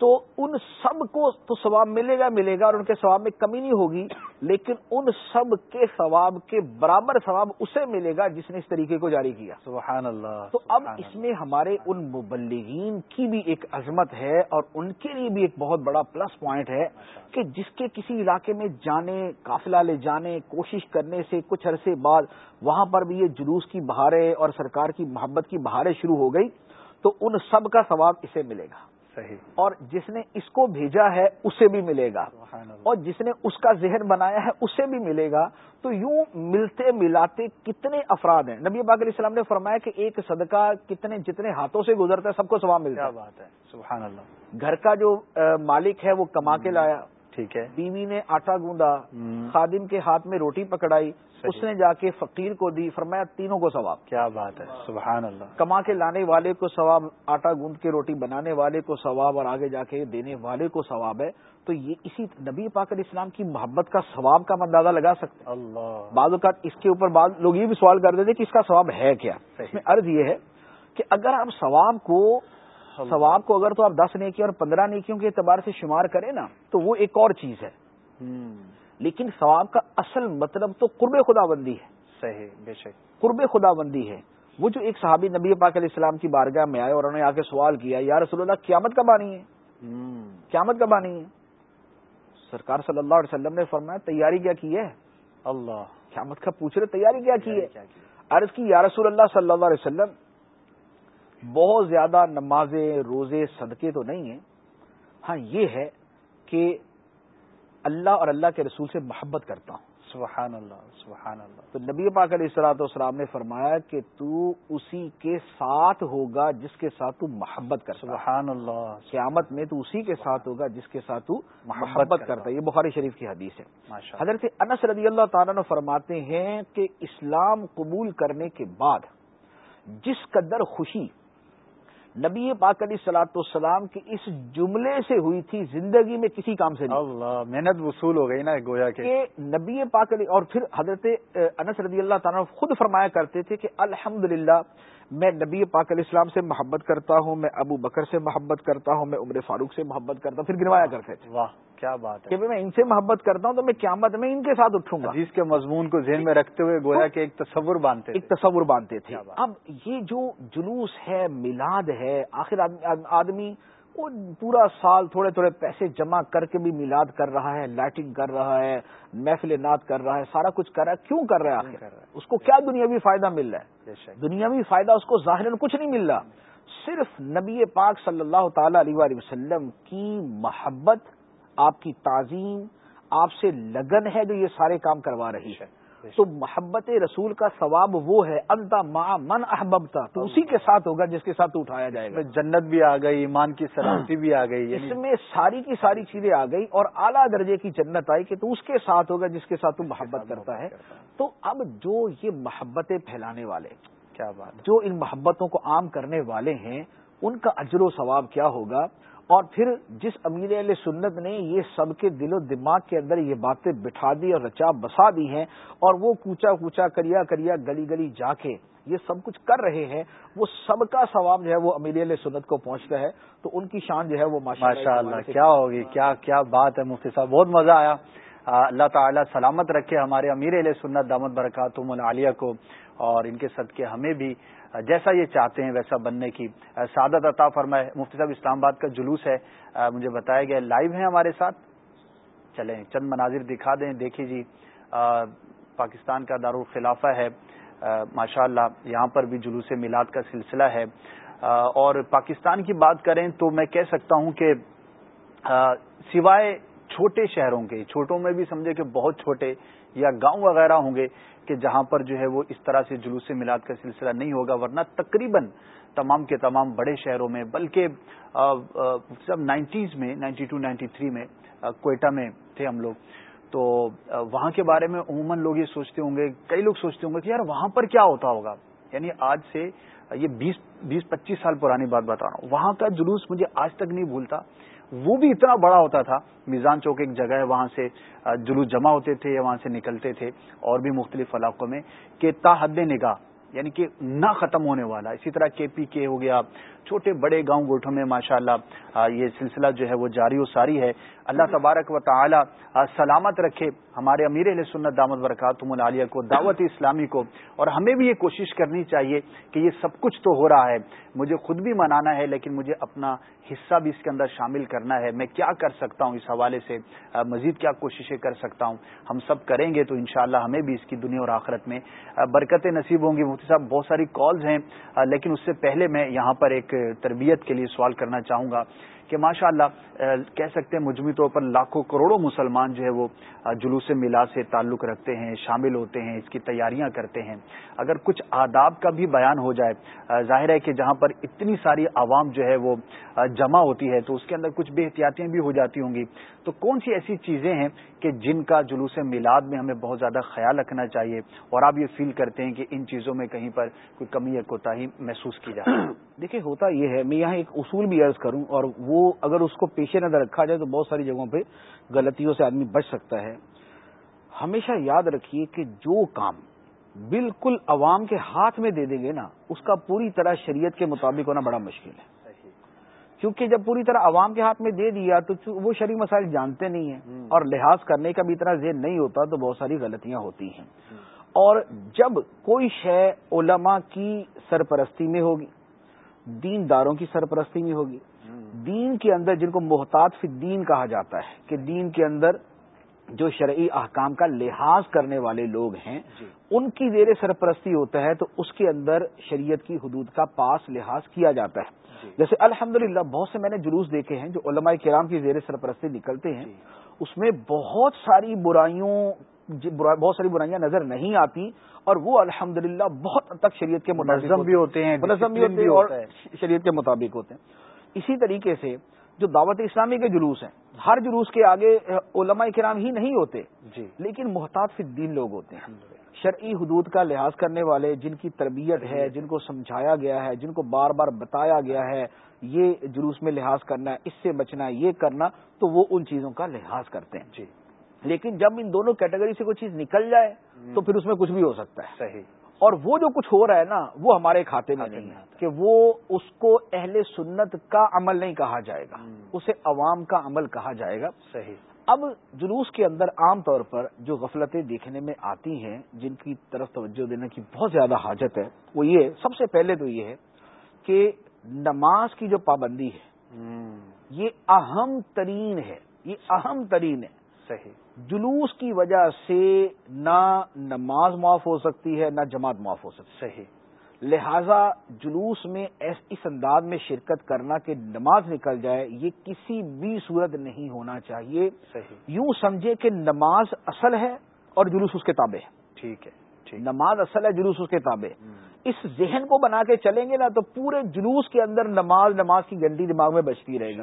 تو ان سب کو تو ثواب ملے گا ملے گا اور ان کے ثواب میں کمی نہیں ہوگی لیکن ان سب کے ثواب کے برابر ثواب اسے ملے گا جس نے اس طریقے کو جاری کیا۔ سبحان اللہ تو اب اس میں ہمارے ان مبلغین کی بھی ایک عظمت ہے اور ان کے لیے بھی ایک بہت بڑا پلس پوائنٹ ہے کہ جس کے کسی علاقے میں جانے قافلہ لے جانے کوشش کرنے سے کچھ عرصے بعد وہاں پر بھی یہ جلوس کی بہاریں اور سرکار کی محبت کی بہاریں شروع ہو گئی۔ تو ان سب کا ثواب اسے ملے گا۔ صحیح۔ اور جس نے اس کو بھیجا ہے اسے بھی ملے گا۔ اور جس نے اس کا ذہن بنایا ہے اسے بھی ملے گا۔ تو یوں ملتے ملاتے کتنے افراد ہیں۔ نبی باغ علیہ السلام نے فرمایا کہ ایک صدقہ کتنے جتنے ہاتھوں سے گزرتا ہے سب کو سواب ملتا بات ہے۔ سبحان اللہ۔ گھر کا جو مالک ہے وہ کما کے لایا۔ ٹھیک ہے۔ بیوی نے آٹا گوندا۔ خادم کے ہاتھ میں روٹی پکڑائی۔ اس نے جا کے فقیر کو دی فرمایا تینوں کو ثواب۔ کیا بات ہے سبحان اللہ۔ کما کے لانے والے کو ثواب آٹا گوند کے روٹی بنانے والے کو ثواب اور آگے جا کے دینے والے کو ثواب ہے۔ تو یہ اسی نبی پاک علیہ السلام کی محبت کا ثواب کا اندازہ لگا سکتے اللہ۔ بعض اوقات اس کے اوپر بعض لوگ یہ بھی سوال کر دیتے کہ اس کا ثواب ہے کیا؟ اس میں عرض یہ ہے کہ اگر آپ ثواب کو ثواب کو اگر تو آپ دس نیکی اور پندرہ نیکیوں کے اعتبار سے شمار کریں نا تو وہ ایک اور چیز ہے۔ لیکن ثواب کا اصل مطلب تو قرب خدا بندی ہے۔ صحیح بے شک۔ قرب خدا بندی ہے۔ وہ جو ایک صحابی نبی پاک علیہ السلام کی بارگاہ میں آئے اور انہوں نے آ کے سوال کیا یا رسول اللہ قیامت کب آنی ہے؟ قیامت کب آنی ہے؟ سرکار صلی اللہ علیہ وسلم نے فرمایا تیاری کیا کی ہے؟ اللہ۔ قیامت کا پوچھ رہے تیاری کیا کی ہے؟ عرض کی یا رسول اللہ صلی اللہ علیہ وسلم بہت زیادہ نمازیں روزے صدقے تو نہیں ہیں۔ ہاں یہ ہے کہ اللہ اور اللہ کے رسول سے محبت کرتا ہوں۔ سبحان اللہ سبحان اللہ۔ تو نبی پاک علیہ السلاۃ والسلام نے فرمایا کہ تو اسی کے ساتھ ہوگا جس کے ساتھ تو محبت کرتا ہے۔ سبحان اللہ قیامت میں تو اسی کے ساتھ ہوگا جس کے ساتھ تو محبت کرتا ہے۔ یہ بخاری شریف کی حدیث ہے۔ حضرت انس رضی اللہ تعالیٰ نے فرماتے ہیں کہ اسلام قبول کرنے کے بعد جس قدر خوشی نبی پاک علیہ سلاۃ والسلام کی اس جملے سے ہوئی تھی زندگی میں کسی کام سے نہیں۔ اللہ محنت وصول ہو گئی نا گویا کہ۔ نبی پاک علی اور پھر حضرت انس رضی اللہ تعالیٰ خود فرمایا کرتے تھے کہ الحمد میں نبی پاک علیہ السلام سے محبت کرتا ہوں میں ابو بکر سے محبت کرتا ہوں میں عمر فاروق سے محبت کرتا ہوں پھر گنوایا کرتے تھے۔ واہ کیا بات ہے۔ کہ میں ان سے محبت کرتا ہوں تو میں قیامت میں ان کے ساتھ اٹھوں گا۔ جس کے مضمون کو ذہن میں رکھتے ہوئے گویا کہ ایک تصور باندھتے ایک تصور باندھتے تھے۔ اب یہ جو جلوس ہے میلاد ہے آخر آدمی وہ پورا سال تھوڑے تھوڑے پیسے جمع کر کے بھی میلاد کر رہا ہے لائٹنگ کر رہا ہے محفل ناد کر رہا ہے سارا کچھ کر رہا ہے۔ کیوں کر رہا ہے اس کو کیا دنیاوی فائدہ مل رہا ہے؟ دنیاوی فائدہ اس کو ظاہر کچھ نہیں مل رہا۔ صرف نبی پاک صلی اللہ تعالی علیہ وسلم کی محبت آپ کی تعظیم آپ سے لگن ہے جو یہ سارے کام کروا رہی ہے۔ تو محبت رسول کا ثواب وہ ہے انتا ما من احببتا۔ تو اسی کے ساتھ ہوگا جس کے ساتھ اٹھایا جائے گا۔ جنت بھی آ گئی ایمان کی سلامتی بھی آ گئی اس میں ساری کی ساری چیزیں آ گئی اور اعلیٰ درجے کی جنت آئی کہ تو اس کے ساتھ ہوگا جس کے ساتھ تو محبت کرتا ہے۔ تو اب جو یہ محبتیں پھیلانے والے کیا بات جو ان محبتوں کو عام کرنے والے ہیں ان کا اجر و ثواب کیا ہوگا؟ اور پھر جس امیر علیہ سنت نے یہ سب کے دل و دماغ کے اندر یہ باتیں بٹھا دی اور رچا بسا دی ہیں اور وہ کوچا کوچا کریا کریا گلی گلی جا کے یہ سب کچھ کر رہے ہیں وہ سب کا ثواب جو ہے وہ امیر علیہ سنت کو پہنچتا ہے۔ تو ان کی شان جو ہے وہ ماشاء اللہ کیا ہوگی کیا کیا بات ہے مفتی صاحب؟ بہت مزہ آیا۔ اللہ تعالیٰ سلامت رکھے ہمارے امیر علیہ سنت دامت برکاتم العالیہ کو اور ان کے صدقے ہمیں بھی جیسا یہ چاہتے ہیں ویسا بننے کی۔ سعادت عطا فرمائے۔ مفتی صاحب، اسلام آباد کا جلوس ہے۔ مجھے بتایا گیا، لائیو ہیں ہمارے ساتھ۔ چلیں، چند مناظر دکھا دیں دیکھیے جی۔ پاکستان کا دارالخلافہ ہے۔ ماشاء اللہ یہاں پر بھی جلوس میلاد کا سلسلہ ہے۔ اور پاکستان کی بات کریں تو میں کہہ سکتا ہوں کہ سوائے چھوٹے شہروں کے، چھوٹوں میں بھی سمجھے کہ بہت چھوٹے یا گاؤں وغیرہ ہوں گے کہ جہاں پر جو ہے وہ اس طرح سے جلوس میلاد کا سلسلہ نہیں ہوگا، ورنہ تقریباً تمام کے تمام بڑے شہروں میں، بلکہ سب نائنٹیز میں، نائنٹی ٹو، نائنٹی تھری میں کوئٹہ میں تھے ہم لوگ۔ تو وہاں کے بارے میں عموماً لوگ یہ سوچتے ہوں گے، کئی لوگ سوچتے ہوں گے کہ یار وہاں پر کیا ہوتا ہوگا؟ یعنی آج سے یہ بیس بیس، پچیس سال پرانی بات بتا رہا ہوں۔ وہاں کا جلوس مجھے آج تک نہیں بھولتا۔ وہ بھی اتنا بڑا ہوتا تھا، میزان چوک ایک جگہ ہے، وہاں سے جلوس جمع ہوتے تھے یا وہاں سے نکلتے تھے، اور بھی مختلف علاقوں میں، کہ تا حد نگاہ یعنی کہ نہ ختم ہونے والا، اسی طرح کے پی کے ہو گیا چھوٹے بڑے گاؤں گوٹھوں میں ماشاء اللہ یہ سلسلہ جو ہے وہ جاری و ساری ہے۔ اللہ تبارک و تعالی سلامت رکھے ہمارے امیر علیہ سنت دامت برکاتم العالیہ کو، دعوت اسلامی کو۔ اور ہمیں بھی یہ کوشش کرنی چاہیے کہ یہ سب کچھ تو ہو رہا ہے۔ مجھے خود بھی منانا ہے، لیکن مجھے اپنا حصہ بھی اس کے اندر شامل کرنا ہے۔ میں کیا کر سکتا ہوں اس حوالے سے؟ مزید کیا کوششیں کر سکتا ہوں؟ ہم سب کریں گے تو انشاءاللہ ہمیں بھی اس کی دنیا اور آخرت میں برکتیں نصیب ہوں گی۔ مفتی صاحب، بہت ساری کالز ہیں لیکن اس سے پہلے میں یہاں پر ایک تربیت کے لیے سوال کرنا چاہوں گا۔ کہ ماشاء اللہ کہہ سکتے ہیں مجموعی طور پر لاکھوں کروڑوں مسلمان جو ہے وہ جلوس میلاد سے تعلق رکھتے ہیں، شامل ہوتے ہیں، اس کی تیاریاں کرتے ہیں۔ اگر کچھ آداب کا بھی بیان ہو جائے ظاہر ہے کہ جہاں پر اتنی ساری عوام جو ہے وہ جمع ہوتی ہے، تو اس کے اندر کچھ بے احتیاطیاں بھی ہو جاتی ہوں گی۔ تو کون سی ایسی چیزیں ہیں کہ جن کا جلوس میلاد میں ہمیں بہت زیادہ خیال رکھنا چاہیے اور آپ یہ فیل کرتے ہیں کہ ان چیزوں میں کہیں پر کوئی کمی یا کوتا محسوس کی جائے دیکھیں ہوتا یہ ہے، میں یہاں ایک اصول بھی عرض کروں اور وہ وہ اگر اس کو پیش نظر رکھا جائے تو بہت ساری جگہوں پہ غلطیوں سے آدمی بچ سکتا ہے۔ ہمیشہ یاد رکھیے کہ جو کام بالکل عوام کے ہاتھ میں دے دیں گے نا اس کا پوری طرح شریعت کے مطابق ہونا بڑا مشکل ہے۔ کیونکہ جب پوری طرح عوام کے ہاتھ میں دے دیا تو وہ شرع مسائل جانتے نہیں ہیں۔ اور لحاظ کرنے کا بھی اتنا ذہن نہیں ہوتا تو بہت ساری غلطیاں ہوتی ہیں۔ اور جب کوئی شے علماء کی سرپرستی میں ہوگی دین داروں کی سرپرستی میں ہوگی دین کے اندر جن کو محتاط فی دین کہا جاتا ہے کہ دین کے اندر جو شرعی احکام کا لحاظ کرنے والے لوگ ہیں جی۔ ان کی زیر سرپرستی ہوتا ہے تو اس کے اندر شریعت کی حدود کا پاس لحاظ کیا جاتا ہے جی۔ جیسے الحمدللہ بہت سے میں نے جلوس دیکھے ہیں جو علماء کرام کی زیر سرپرستی نکلتے ہیں جی۔ اس میں بہت ساری برائیوں جی، بہت ساری برائیاں نظر نہیں آتی اور وہ الحمدللہ بہت حد تک شریعت کے مطابق منظم بھی ہوتے ہیں منظم بھی ہوتے ہیں اور۔ شریعت کے مطابق ہوتے ہیں اسی طریقے سے جو دعوت اسلامی کے جلوس ہیں ہر جلوس کے آگے علماء کرام ہی نہیں ہوتے جی۔ لیکن محتاط فی الدین لوگ ہوتے ہیں۔ شرعی حدود کا لحاظ کرنے والے جن کی تربیت ہے جن کو سمجھایا گیا ہے جن کو بار بار بتایا گیا ہے یہ جلوس میں لحاظ کرنا ہے اس سے بچنا ہے یہ کرنا تو وہ ان چیزوں کا لحاظ کرتے ہیں۔ جی۔ لیکن جب ان دونوں کیٹیگری سے کوئی چیز نکل جائے تو پھر اس میں کچھ بھی ہو سکتا ہے۔ صحیح۔ اور وہ جو کچھ ہو رہا ہے نا وہ ہمارے کھاتے میں نہیں ہے۔ کہ وہ اس کو اہل سنت کا عمل نہیں کہا جائے گا۔ اسے عوام کا عمل کہا جائے گا۔ صحیح۔ اب جلوس کے اندر عام طور پر جو غفلتیں دیکھنے میں آتی ہیں جن کی طرف توجہ دینے کی بہت زیادہ حاجت ہے وہ یہ سب سے پہلے تو یہ ہے کہ نماز کی جو پابندی ہے یہ اہم ترین ہے۔ یہ اہم ترین ہے۔ صحیح۔ جلوس کی وجہ سے نہ نماز معاف ہو سکتی ہے نہ جماعت معاف ہو سکتی صحیح۔ ہے لہذا جلوس میں اس انداز میں شرکت کرنا کہ نماز نکل جائے یہ کسی بھی صورت نہیں ہونا چاہیے۔ صحیح۔ یوں سمجھے کہ نماز اصل ہے اور جلوس اس کے تابع ہے۔ ٹھیک ہے ٹھیک۔ نماز اصل ہے جلوس اس کے تابع ہے۔ اس ذہن کو بنا کے چلیں گے نا تو پورے جلوس کے اندر نماز نماز کی گھنٹی دماغ میں بجتی رہے گی۔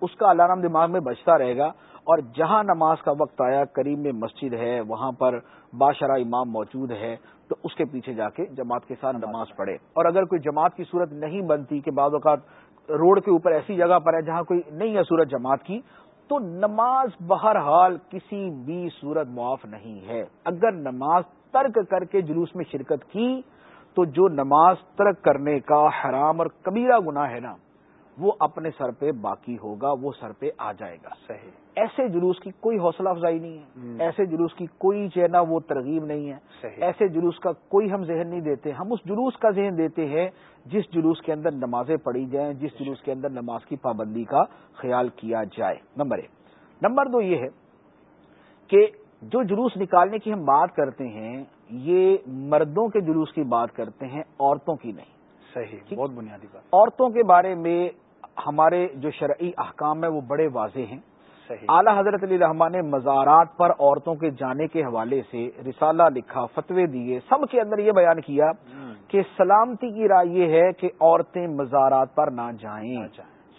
اس کا الارم دماغ میں بجتا رہے گا۔ اور جہاں نماز کا وقت آیا کریم میں مسجد ہے وہاں پر باشرہ امام موجود ہے تو اس کے پیچھے جا کے جماعت کے ساتھ نماز پڑھے۔ اور اگر کوئی جماعت کی صورت نہیں بنتی کہ بعض اوقات روڈ کے اوپر ایسی جگہ پر ہے جہاں کوئی نہیں ہے صورت جماعت کی تو نماز بہرحال کسی بھی صورت معاف نہیں ہے۔ اگر نماز ترک کر کے جلوس میں شرکت کی تو جو نماز ترک کرنے کا حرام اور کبیرہ گناہ ہے نا وہ اپنے سر پہ باقی ہوگا وہ سر پہ آ جائے گا۔ صحیح۔ ایسے جلوس کی کوئی حوصلہ افزائی نہیں ہے۔ ایسے جلوس کی کوئی چہنا وہ ترغیب نہیں ہے۔ صحیح۔ ایسے جلوس کا کوئی ہم ذہن نہیں دیتے۔ ہم اس جلوس کا ذہن دیتے ہیں جس جلوس کے اندر نمازیں پڑھی جائیں جس جلوس کے اندر نماز کی پابندی کا خیال کیا جائے۔ نمبر ایک۔ نمبر دو یہ ہے کہ جو جلوس نکالنے کی ہم بات کرتے ہیں یہ مردوں کے جلوس کی بات کرتے ہیں عورتوں کی نہیں۔ صحیح۔ بہت بنیادی بات۔ عورتوں کے بارے میں ہمارے جو شرعی احکام ہیں وہ بڑے واضح ہیں۔ اعلی حضرت علی رحمان نے مزارات پر عورتوں کے جانے کے حوالے سے رسالہ لکھا فتوے دیے سب کے اندر یہ بیان کیا کہ سلامتی کی رائے یہ ہے کہ عورتیں مزارات پر نہ جائیں۔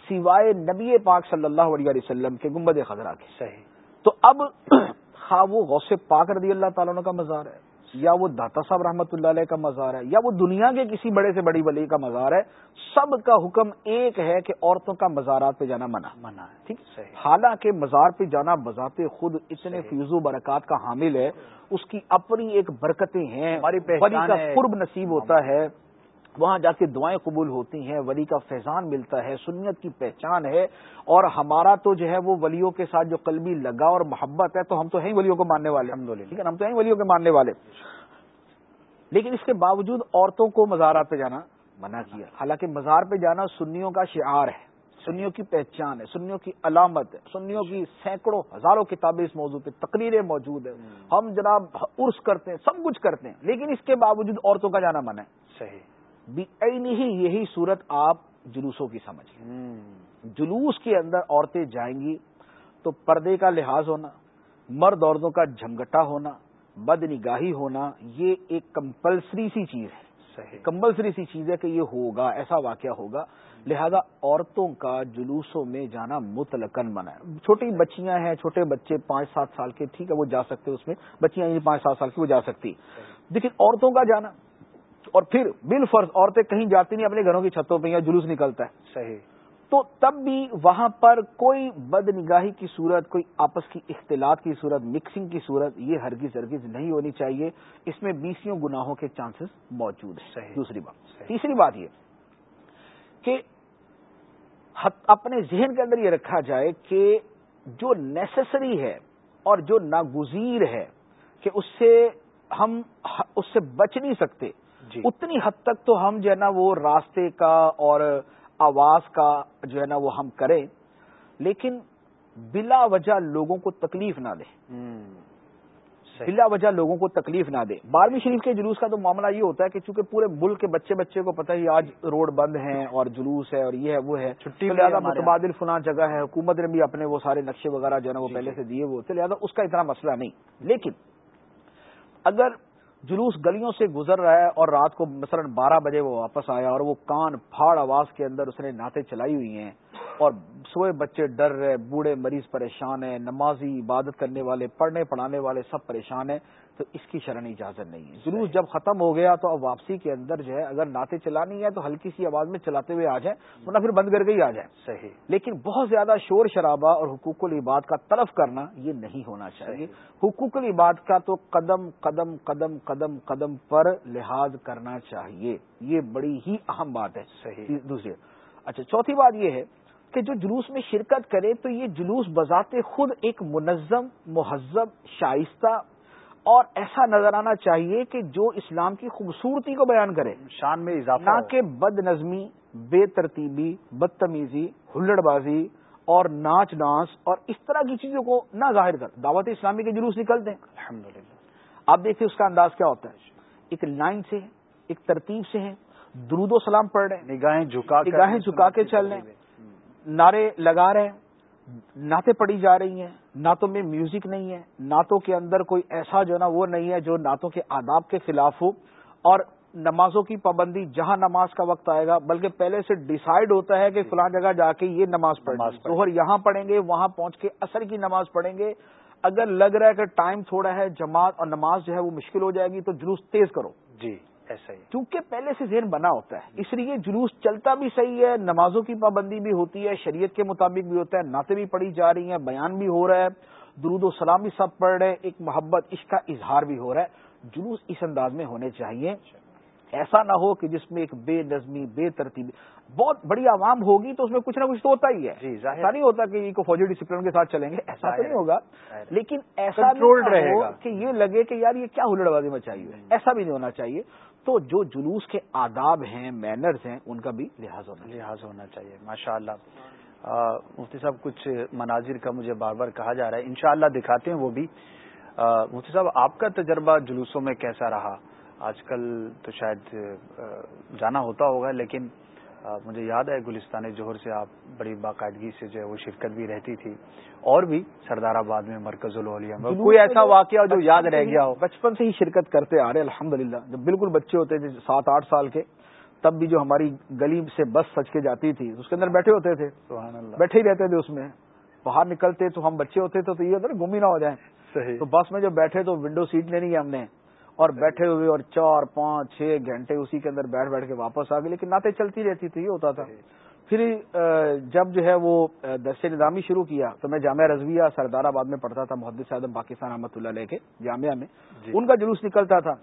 سوائے نبی پاک صلی اللہ علیہ وسلم کے گنبد خزرہ کے۔ صحیح۔ تو اب خواہ وہ غوث پاک رضی اللہ تعالیٰ کا مزار ہے۔ یا وہ داتا صاحب رحمۃ اللہ علیہ کا مزار ہے یا وہ دنیا کے کسی بڑے سے بڑی ولی کا مزار ہے سب کا حکم ایک ہے کہ عورتوں کا مزارات پہ جانا منع منع ہے ٹھیک حالانکہ مزار پہ جانا بذات خود اتنے۔ فیض و برکات کا حامل ہے اس کی اپنی ایک برکتیں ہیں ہماری۔ قرب نصیب ہوتا ہے وہاں جا کے دعائیں قبول ہوتی ہیں ولی کا فیضان ملتا ہے سنیت کی پہچان ہے اور ہمارا تو جو ہے وہ ولیوں کے ساتھ جو قلبی لگا اور محبت ہے تو ہم تو ہیں ہی ولیوں کو ماننے والے الحمدللہ۔ ٹھیک ہے نا؟ ہم تو ہیں ہی ولیوں کے ماننے والے۔ لیکن اس کے باوجود عورتوں کو مزارات پہ جانا منع کیا۔ حالانکہ مزار پہ جانا سنیوں کا شعار ہے سنیوں کی پہچان ہے سنیوں کی علامت ہے سنیوں کی سینکڑوں ہزاروں کتابیں اس موضوع پہ تقریریں موجود ہیں۔ ہم جناب عرس کرتے ہیں سب کچھ کرتے ہیں لیکن اس کے باوجود عورتوں کا جانا منع ہے۔ صحیح۔ ہی یہی صورت آپ جلوسوں کی سمجھ لیں۔ جلوس کے اندر عورتیں جائیں گی تو پردے کا لحاظ ہونا مرد عورتوں کا جھمگٹا ہونا بد نگاہی ہونا یہ ایک کمپلسری سی چیز ہے۔ کمپلسری سی چیز ہے کہ یہ ہوگا ایسا واقعہ ہوگا۔ لہذا عورتوں کا جلوسوں میں جانا متلقن منع ہے۔ چھوٹی بچیاں ہیں چھوٹے بچے پانچ سات سال کے ٹھیک ہے وہ جا سکتے اس میں۔ بچیاں یعنی پانچ سات سال کی وہ جا سکتی۔ لیکن عورتوں کا جانا اور پھر بال فرض عورتیں کہیں جاتی نہیں اپنے گھروں کی چھتوں پہ یا جلوس نکلتا ہے۔ صحیح۔ تو تب بھی وہاں پر کوئی بد نگاہی کی صورت کوئی آپس کی اختلاط کی صورت مکسنگ کی صورت یہ ہرگز ہرگز نہیں ہونی چاہیے۔ اس میں بیسیوں گناہوں کے چانسز موجود ہیں۔ صحیح۔ دوسری بات۔ صحیح۔ تیسری بات یہ کہ اپنے ذہن کے اندر یہ رکھا جائے کہ جو نیسسری ہے اور جو ناگزیر ہے کہ اس سے ہم اس سے بچ نہیں سکتے جی۔ اتنی حد تک تو ہم جو ہے نا وہ راستے کا اور آواز کا جو ہے نا وہ ہم کریں لیکن بلا وجہ لوگوں کو تکلیف نہ دے بلا وجہ لوگوں کو تکلیف نہ دے بارہویں شریف کے جلوس کا تو معاملہ یہ ہوتا ہے کہ چونکہ پورے ملک کے بچے بچے کو پتہ ہی آج روڈ بند ہیں اور جلوس ہے اور یہ ہے وہ ہے۔ چھٹی لہٰذا متبادل فلاں جگہ ہے حکومت نے بھی اپنے وہ سارے نقشے وغیرہ جو ہے نا وہ پہلے سے دیے وہ ہوتے لہٰذا اس کا اتنا مسئلہ نہیں۔ لیکن اگر جلوس گلیوں سے گزر رہا ہے اور رات کو مثلا بارہ بجے وہ واپس آیا اور وہ کان پھاڑ آواز کے اندر اس نے نعتیں چلائی ہوئی ہیں۔ اور سوئے بچے ڈر رہے بوڑھے مریض پریشان ہیں نمازی عبادت کرنے والے پڑھنے پڑھانے والے سب پریشان ہیں تو اس کی شرح اجازت نہیں ہے۔ جلوس جب ختم ہو گیا تو اب واپسی کے اندر جو ہے اگر نعتیں چلانی ہے تو ہلکی سی آواز میں چلاتے ہوئے آ جائیں ورنہ پھر بند کر کے ہی آ جائیں۔ صحیح۔ لیکن بہت زیادہ شور شرابہ اور حقوق العباد کا طلب کرنا یہ نہیں ہونا چاہیے۔ حقوق العباد کا تو قدم قدم قدم قدم قدم پر لحاظ کرنا چاہیے۔ یہ بڑی ہی اہم بات ہے۔ صحیح۔ دوسری اچھا چوتھی بات یہ ہے کہ جو جلوس میں شرکت کرے تو یہ جلوس بذات خود ایک منظم مہذب شائستہ اور ایسا نظر آنا چاہیے کہ جو اسلام کی خوبصورتی کو بیان کرے۔ شان میں اضافہ نہ۔ کہ بد نظمی بے ترتیبی بدتمیزی ہلڑ بازی اور ناچ ڈانس اور اس طرح کی چیزوں کو نہ ظاہر کر۔ دعوت اسلامی کے جلوس نکلتے ہیں الحمدللہ۔ آپ دیکھیں اس کا انداز کیا ہوتا ہے۔ ایک لائن سے ہے ایک ترتیب سے ہے درود و سلام پڑھ رہے ہیں نگاہیں جھکا نگاہیں جھکا کے چل رہے ہیں نعرے لگا رہے ہیں نعتیں پڑی جا رہی ہیں نعتوں میں میوزک نہیں ہے نعتوں کے اندر کوئی ایسا جو نا وہ نہیں ہے جو نعتوں کے آداب کے خلاف ہو۔ اور نمازوں کی پابندی جہاں نماز کا وقت آئے گا بلکہ پہلے سے ڈیسائیڈ ہوتا ہے کہ فلاں جگہ جا کے یہ نماز پڑھیں۔ ظہر یہاں پڑھیں گے وہاں پہنچ کے اثر کی نماز پڑھیں گے۔ اگر لگ رہا ہے کہ ٹائم تھوڑا ہے جماعت اور نماز جو ہے وہ مشکل ہو جائے گی تو جلوس تیز کرو۔ جی۔ ایسا ہی کیونکہ پہلے سے ذہن بنا ہوتا ہے اس لیے جلوس چلتا بھی صحیح ہے نمازوں کی پابندی بھی ہوتی ہے شریعت کے مطابق بھی ہوتا ہے نعتیں بھی پڑھی جا رہی ہیں بیان بھی ہو رہا ہے درود و سلام بھی سب پڑھ رہے ہیں ایک محبت عشق کا اظہار بھی ہو رہا ہے جلوس اس انداز میں ہونے چاہیے ایسا نہ ہو کہ جس میں ایک بے نظمی بے ترتیبی بہت بڑی عوام ہوگی تو اس میں کچھ نہ کچھ تو ہوتا ہی ہے جی،۔ ایسا نہیں ہوتا کہ یہ کو فوجی ڈسپلن کے ساتھ چلیں گے ایسا تو نہیں۔ ہوگا۔ لیکن ایسا رہے ہو گا۔ کہ یہ لگے کہ یار یہ کیا ہلڑ بازی مچائی ہے ایسا بھی نہیں ہونا چاہیے تو جو جلوس کے آداب ہیں مینرز ہیں، ان کا بھی لحاظ ہونا لحاظ ہونا چاہیے ماشاء اللہ مفتی صاحب، کچھ مناظر کا مجھے بار بار کہا جا رہا ہے، انشاءاللہ دکھاتے ہیں وہ بھی۔ مفتی صاحب، آپ کا تجربہ جلوسوں میں کیسا رہا؟ آج کل تو شاید جانا ہوتا ہوگا، لیکن مجھے یاد ہے گلستان جوہر سے آپ بڑی باقاعدگی سے جو ہے وہ شرکت بھی رہتی تھی اور بھی سردار آباد میں مرکز میں۔ جلوس کوئی ایسا واقعہ جو یاد رہ گیا ہو؟ بچپن سے ہی شرکت کرتے آ رہے الحمد للہ جب بالکل بچے ہوتے تھے سات آٹھ سال کے تب بھی جو ہماری گلی سے بس سج کے جاتی تھی اس کے اندر بیٹھے ہوتے تھے۔ سبحان اللہ بیٹھے ہی رہتے تھے اس میں۔ باہر نکلتے تو ہم بچے ہوتے تھے تو یہ گم ہی نہ ہو جائیں۔ صحیح۔ تو بس میں جو بیٹھے تو ونڈو سیٹ لینی ہے ہم نے۔ اور بیٹھے ہوئے اور چار پانچ چھ گھنٹے اسی کے اندر بیٹھ بیٹھ کے واپس آ گئے لیکن نعتیں چلتی رہتی تھی یہ ہوتا تھا۔ پھر آ، جب جو ہے وہ درس نظامی شروع کیا تو میں جامعہ رضویہ سردار آباد میں پڑھتا تھا محدث اعظم پاکستان احمد اللہ علیہ کے جامعہ میں۔ جی۔ ان کا جلوس نکلتا تھا۔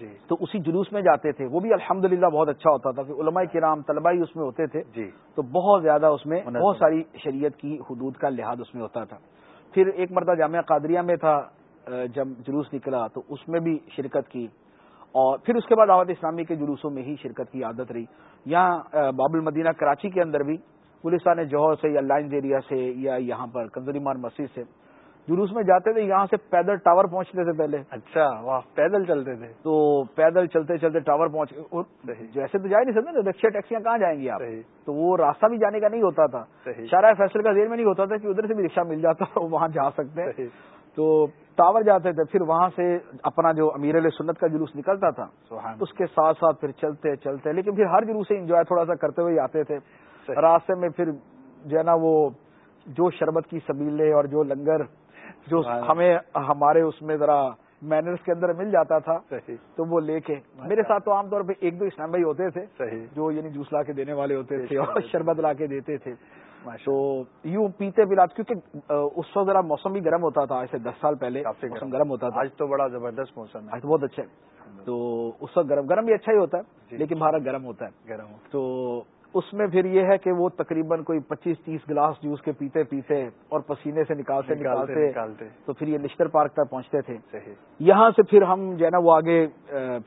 جی۔ تو اسی جلوس میں جاتے تھے۔ وہ بھی الحمد بہت اچھا ہوتا تھا کہ علماء کرام طلباء ہی اس میں ہوتے تھے۔ جی۔ تو بہت زیادہ اس میں۔ بہت ساری شریعت کی حدود کا لحاظ اس میں ہوتا تھا۔ پھر ایک مرتبہ جامعہ قادریہ میں تھا۔ جب جلوس نکلا تو اس میں بھی شرکت کی اور پھر اس کے بعد دعوت اسلامی کے جلوسوں میں ہی شرکت کی عادت رہی۔ یہاں باب المدینہ کراچی کے اندر بھی پولیسان جوہر سے یا لائنز ایریا سے یا یہاں پر کنزریمان مسجد سے جلوس میں جاتے تھے یہاں سے پیدل ٹاور پہنچتے تھے پہلے۔ اچھا واہ پیدل چلتے تھے۔ تو پیدل چلتے چلتے ٹاور پہنچ جیسے تو جا ہی نہیں سکتے رکشے ٹیکسیاں کہاں جائیں گی آپ؟ تو وہ راستہ بھی جانے کا نہیں ہوتا تھا۔ شارع فیصل کا ذہن میں نہیں ہوتا تھا کہ ادھر سے بھی رکشہ مل جاتا وہاں جا سکتے۔ ہیں تو ٹاور جاتے تھے پھر وہاں سے اپنا جو امیر علیہ سنت کا جلوس نکلتا تھا سبحان اس کے ساتھ ساتھ پھر چلتے چلتے لیکن پھر ہر جلوس سے انجوائے تھوڑا سا کرتے ہوئے آتے تھے۔ راستے میں پھر جو ہے نا وہ جو شربت کی سبیلے اور جو لنگر جو۔ ہمیں ہمارے اس میں ذرا مینرز کے اندر مل جاتا تھا صحیح تو وہ لے کے میرے ساتھ تو عام طور پہ ایک دو اسلام بھائی ہوتے تھے صحیح جو یعنی جوس لا کے دینے والے ہوتے تھے اور۔ شربت لا کے دیتے تھے تو یوں پیتے پلا کیونکہ اس وقت ذرا موسم بھی گرم ہوتا تھا ایسے دس سال پہلے موسم گرم ہوتا تھا۔ آج تو بڑا زبردست موسم ہے۔ آج تو بہت اچھا ہے۔ تو اس وقت گرم گرم بھی اچھا ہی ہوتا ہے جی۔ لیکن بھارت گرم ہوتا ہے۔ گرم تو اس میں پھر یہ ہے کہ وہ تقریباً کوئی پچیس تیس گلاس جوس کے پیتے پیتے اور پسینے سے نکالتے نکالتے تو پھر یہ لشکر پارک تک پہنچتے تھے۔ یہاں سے پھر ہم جو ہے نا وہ آگے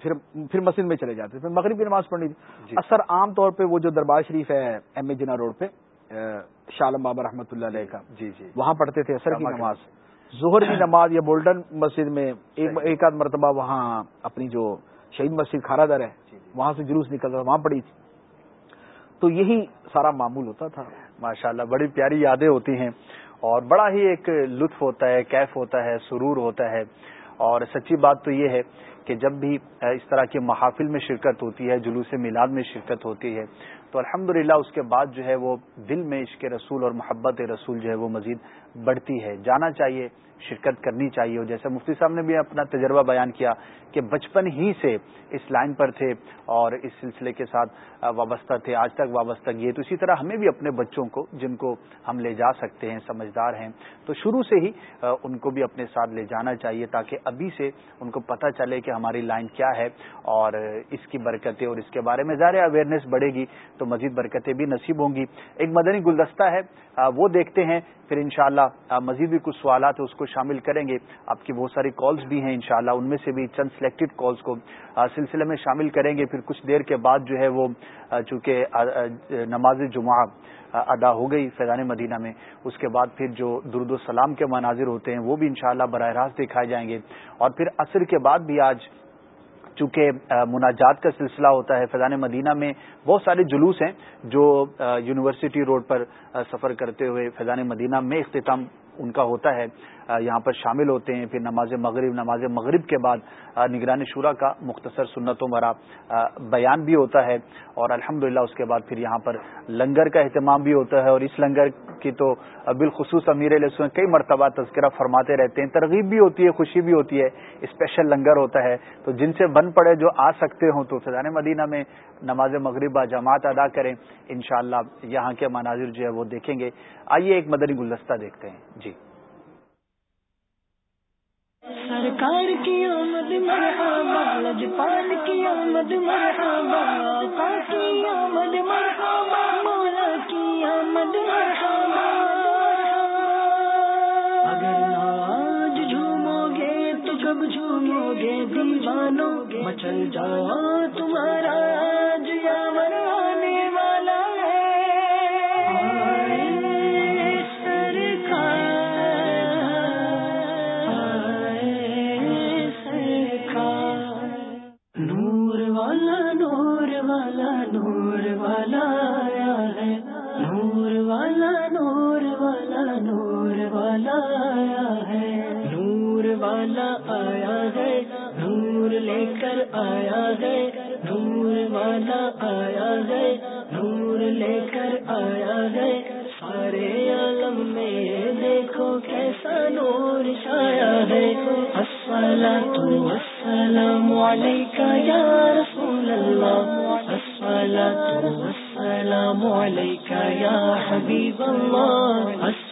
پھر پھر مسجد میں چلے جاتے پھر مغرب کی نماز پڑھنی تھی۔ جی۔ اثر عام طور پہ وہ جو دربار شریف ہے ایم اے جنا روڈ پہ شالم بابا رحمۃ اللہ علیہ کا۔ جی جی۔ وہاں پڑھتے تھے اثر کی نماز۔ ظہر کی نماز یا گولڈن مسجد میں ایک آدھ مرتبہ وہاں اپنی جو شہید مسجد کھارا در ہے جی، جی۔ وہاں سے جلوس نکلتا تھا وہاں پڑی تھی۔ تو یہی سارا معمول ہوتا تھا۔ ماشاء اللہ بڑی پیاری یادیں ہوتی ہیں اور بڑا ہی ایک لطف ہوتا ہے کیف ہوتا ہے سرور ہوتا ہے۔ اور سچی بات تو یہ ہے کہ جب بھی اس طرح کے محافل میں شرکت ہوتی ہے جلوس میلاد میں شرکت ہوتی ہے تو الحمد اس کے بعد جو ہے وہ دل میں عشق رسول اور محبت رسول جو ہے وہ مزید بڑھتی ہے۔ جانا چاہیے شرکت کرنی چاہیے جیسے مفتی صاحب نے بھی اپنا تجربہ بیان کیا کہ بچپن ہی سے اس لائن پر تھے اور اس سلسلے کے ساتھ وابستہ تھے، آج تک وابستہ یہ تو اسی طرح ہمیں بھی اپنے بچوں کو، جن کو ہم لے جا سکتے ہیں، سمجھدار ہیں، تو شروع سے ہی ان کو بھی اپنے ساتھ لے جانا چاہیے تاکہ ابھی سے ان کو پتہ چلے کہ ہماری لائن کیا ہے اور اس کی برکتیں اور اس کے بارے میں ظاہر اویئرنیس بڑھے گی تو مزید برکتیں بھی نصیب ہوں گی۔ ایک مدنی گلدستہ ہے وہ دیکھتے ہیں، پھر انشاءاللہ مزید بھی کچھ سوالات اس کو شامل کریں گے۔ آپ کی بہت ساری کالز بھی ہیں انشاءاللہ، ان میں سے بھی چند سلیکٹڈ کالز کو سلسلے میں شامل کریں گے۔ پھر کچھ دیر کے بعد جو ہے وہ چونکہ نماز جمعہ ادا ہو گئی فیضان مدینہ میں، اس کے بعد پھر جو درد السلام کے مناظر ہوتے ہیں وہ بھی انشاءاللہ براہ راست دکھائے جائیں گے۔ اور پھر عصر کے بعد بھی آج چونکہ مناجات کا سلسلہ ہوتا ہے فیضان مدینہ میں، بہت سارے جلوس ہیں جو یونیورسٹی روڈ پر سفر کرتے ہوئے فیضان مدینہ میں اختتام ان کا ہوتا ہے یہاں پر شامل ہوتے ہیں۔ پھر نماز مغرب نماز مغرب کے بعد نگرانی شورا کا مختصر سنتوں مرا بیان بھی ہوتا ہے۔ اور الحمد اس کے بعد پھر یہاں پر لنگر کا اہتمام بھی ہوتا ہے۔ اور اس لنگر کی تو بالخصوص امیر علیہ کئی مرتبہ تذکرہ فرماتے رہتے ہیں۔ ترغیب بھی ہوتی ہے، خوشی بھی ہوتی ہے۔ اسپیشل لنگر ہوتا ہے۔ تو جن سے بن پڑے جو آ سکتے ہوں تو فضان مدینہ میں نماز مغربہ جماعت ادا کریں۔ انشاءاللہ یہاں کے مناظر جو ہے وہ دیکھیں گے۔ آئیے ایک مدنی گلدستہ دیکھتے ہیں۔ جی۔ سرکار کی آمد مرحبا، لجپال کی آمد مرحبا، آقا کی آمد مرحبا، مولا کی آمد مرحبا۔ اگر آج جھومو گے تو کب جھومو گے دیوانو گے مچل جاؤ تمہارا۔ آیا ہے۔ نور والا نور والا نور والا آیا ہے۔ نور والا آیا ہے، نور لے کر آیا ہے۔ نور والا آیا ہے، نور لے کر آیا ہے۔ سارے عالم میں دیکھو کیسا نور چھایا ہے۔ السلام تو السلام علیکم۔ حبیب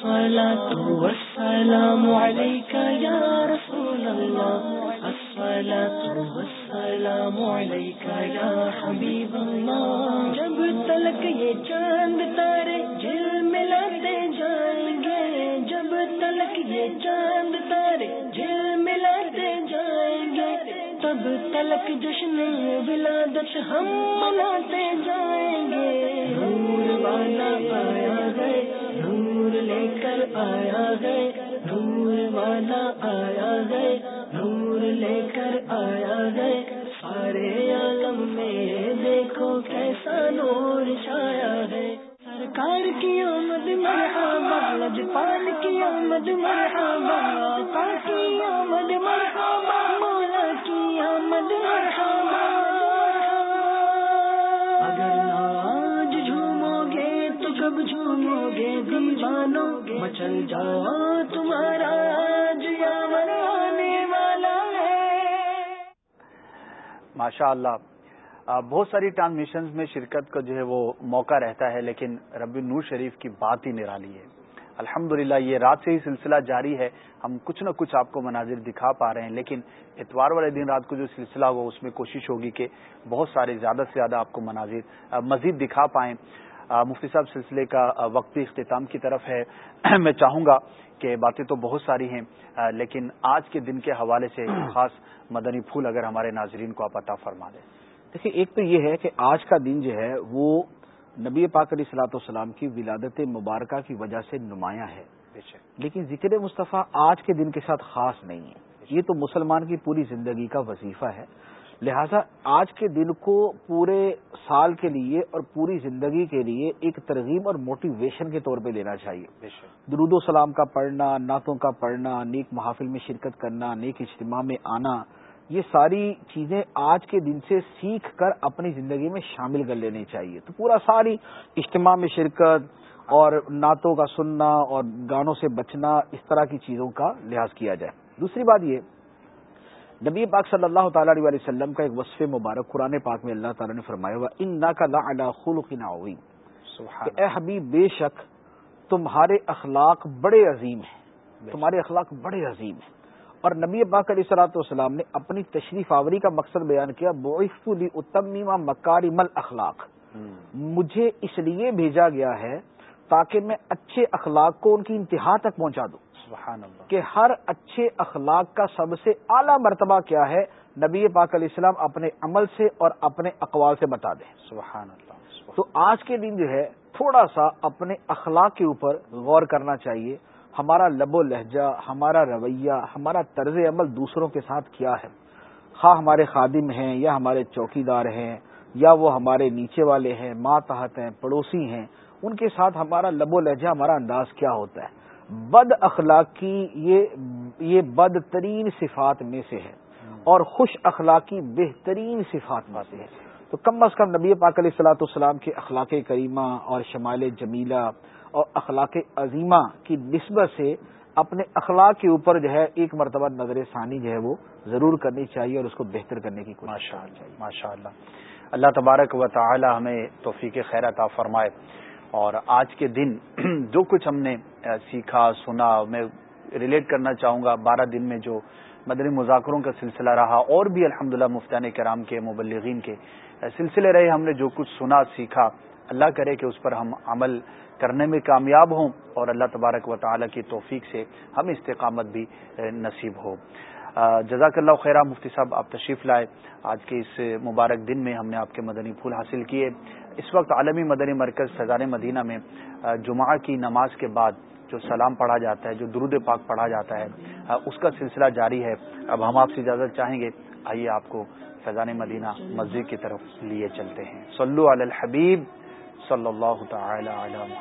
اللہ تو السلام علیکہ یا رسول اللہ السلام علیکہ یا حبیب اللہ جب تلک یہ چاند تارے جل ملاتے جائیں گے. جب تلک یہ چاند تارے جل ملاتے جائیں گے. تب تلک جشن ولادت ہم مناتے جائیں گے. والا آیا ہے، نور لے کر آیا ہے، نور والا آیا ہے، نور لے کر آیا ہے۔ سارے عالم میں دیکھو کیسا نور چھایا ہے۔ سرکار کی آمد مرحبا، لجپال کی آمد مرحبا، آقا کی آمد مرحبا کب جھومو گے دیوانو گے مچل جاؤ تمہارا ماشاء اللہ بہت ساری ٹرانسمیشن میں شرکت کا جو ہے وہ موقع رہتا ہے، لیکن ربی نور شریف کی بات ہی نرالی ہے۔ الحمد یہ رات سے ہی سلسلہ جاری ہے، ہم کچھ نہ کچھ آپ کو مناظر دکھا پا رہے ہیں، لیکن اتوار والے دن رات کو جو سلسلہ ہوا اس میں کوشش ہوگی کہ بہت سارے زیادہ سے زیادہ آپ کو مناظر مزید دکھا پائیں۔ مفتی صاحب سلسلے کا وقتی اختتام کی طرف ہے۔ میں چاہوں گا کہ باتیں تو بہت ساری ہیں لیکن آج کے دن کے حوالے سے خاص مدنی پھول اگر ہمارے ناظرین کو آپ عطا فرما دیں۔ دیکھیے ایک تو یہ ہے کہ آج کا دن جو ہے وہ نبی پاک علیہ صلاح والسلام کی ولادت مبارکہ کی وجہ سے نمایاں ہے۔ لیکن ذکر مصطفیٰ آج کے دن کے ساتھ خاص نہیں ہے۔ یہ تو مسلمان کی پوری زندگی کا وظیفہ ہے۔ لہذا آج کے دن کو پورے سال کے لیے اور پوری زندگی کے لیے ایک ترغیب اور موٹیویشن کے طور پہ لینا چاہیے۔ درود و سلام کا پڑھنا نعتوں کا پڑھنا نیک محافل میں شرکت کرنا نیک اجتماع میں آنا یہ ساری چیزیں آج کے دن سے سیکھ کر اپنی زندگی میں شامل کر لینی چاہیے۔ تو پورا ساری اجتماع میں شرکت اور نعتوں کا سننا اور گانوں سے بچنا اس طرح کی چیزوں کا لحاظ کیا جائے۔ دوسری بات یہ نبی پاک صلی اللہ تعالی علیہ وسلم کا ایک وصف مبارک قرآن پاک میں اللہ تعالیٰ نے فرمایا ہوا ان نا کا لا خلق اے حبیب بے شک تمہارے اخلاق بڑے عظیم ہیں۔ تمہارے اخلاق بڑے عظیم ہیں۔ اور نبی پاک علیہ صلاحت والسلام نے اپنی تشریف آوری کا مقصد بیان کیا بوئف اتم مکاری مل اخلاق مجھے اس لیے بھیجا گیا ہے تاکہ میں اچھے اخلاق کو ان کی انتہا تک پہنچا دوں۔ سبحان اللہ. کہ ہر اچھے اخلاق کا سب سے اعلیٰ مرتبہ کیا ہے؟ نبی پاک علیہ السلام اپنے عمل سے اور اپنے اقوال سے بتا دیں۔ سبحان اللہ. تو آج کے دن جو ہے تھوڑا سا اپنے اخلاق کے اوپر غور کرنا چاہیے۔ ہمارا لب و لہجہ ہمارا رویہ ہمارا طرز عمل دوسروں کے ساتھ کیا ہے؟ خواہ ہمارے خادم ہیں یا ہمارے چوکی دار ہیں یا وہ ہمارے نیچے والے ہیں ماں تحت ہیں پڑوسی ہیں ان کے ساتھ ہمارا لب و لہجہ ہمارا انداز کیا ہوتا ہے؟ بد اخلاقی یہ یہ بد ترین صفات میں سے ہے اور خوش اخلاقی بہترین صفات میں سے ہے۔ تو کم از کم نبی پاک علیہ السلاۃ السلام کے اخلاق کریمہ اور شمال جمیلہ اور اخلاق عظیمہ کی نسبت سے اپنے اخلاق کے اوپر جو ہے ایک مرتبہ نظر ثانی جو ہے وہ ضرور کرنی چاہیے اور اس کو بہتر کرنے کی کوشش ماشاء اللہ اللہ تبارک و تعالی ہمیں توفیق خیر عطا فرمائے۔ اور آج کے دن جو کچھ ہم نے سیکھا، سنا، میں ریلیٹ کرنا چاہوں گا، بارہ دن میں جو مدنی مذاکروں کا سلسلہ رہا، اور بھی الحمد للہ مفتان کرام کے، مبلغین کے سلسلے رہے، ہم نے جو کچھ سنا، سیکھا، اللہ کرے کہ اس پر ہم عمل کرنے میں کامیاب ہوں، اور اللہ تبارک و تعالی کی توفیق سے ہم استقامت بھی نصیب ہو۔ جزاک اللہ خیرہ، مفتی صاحب، آپ تشریف لائے۔ آج کے اس مبارک دن میں ہم نے آپ کے مدنی پھول حاصل کیے۔ اس وقت عالمی مدنی مرکز سزار مدینہ میں جمعہ کی نماز کے بعد جو سلام پڑھا جاتا ہے، جو درود پاک پڑھا جاتا ہے اس کا سلسلہ جاری ہے۔ اب ہم آپ سے اجازت چاہیں گے، آئیے آپ کو فیضان مدینہ مسجد کی طرف لیے چلتے ہیں۔ صلو علی الحبیب صلی اللہ تعالی علی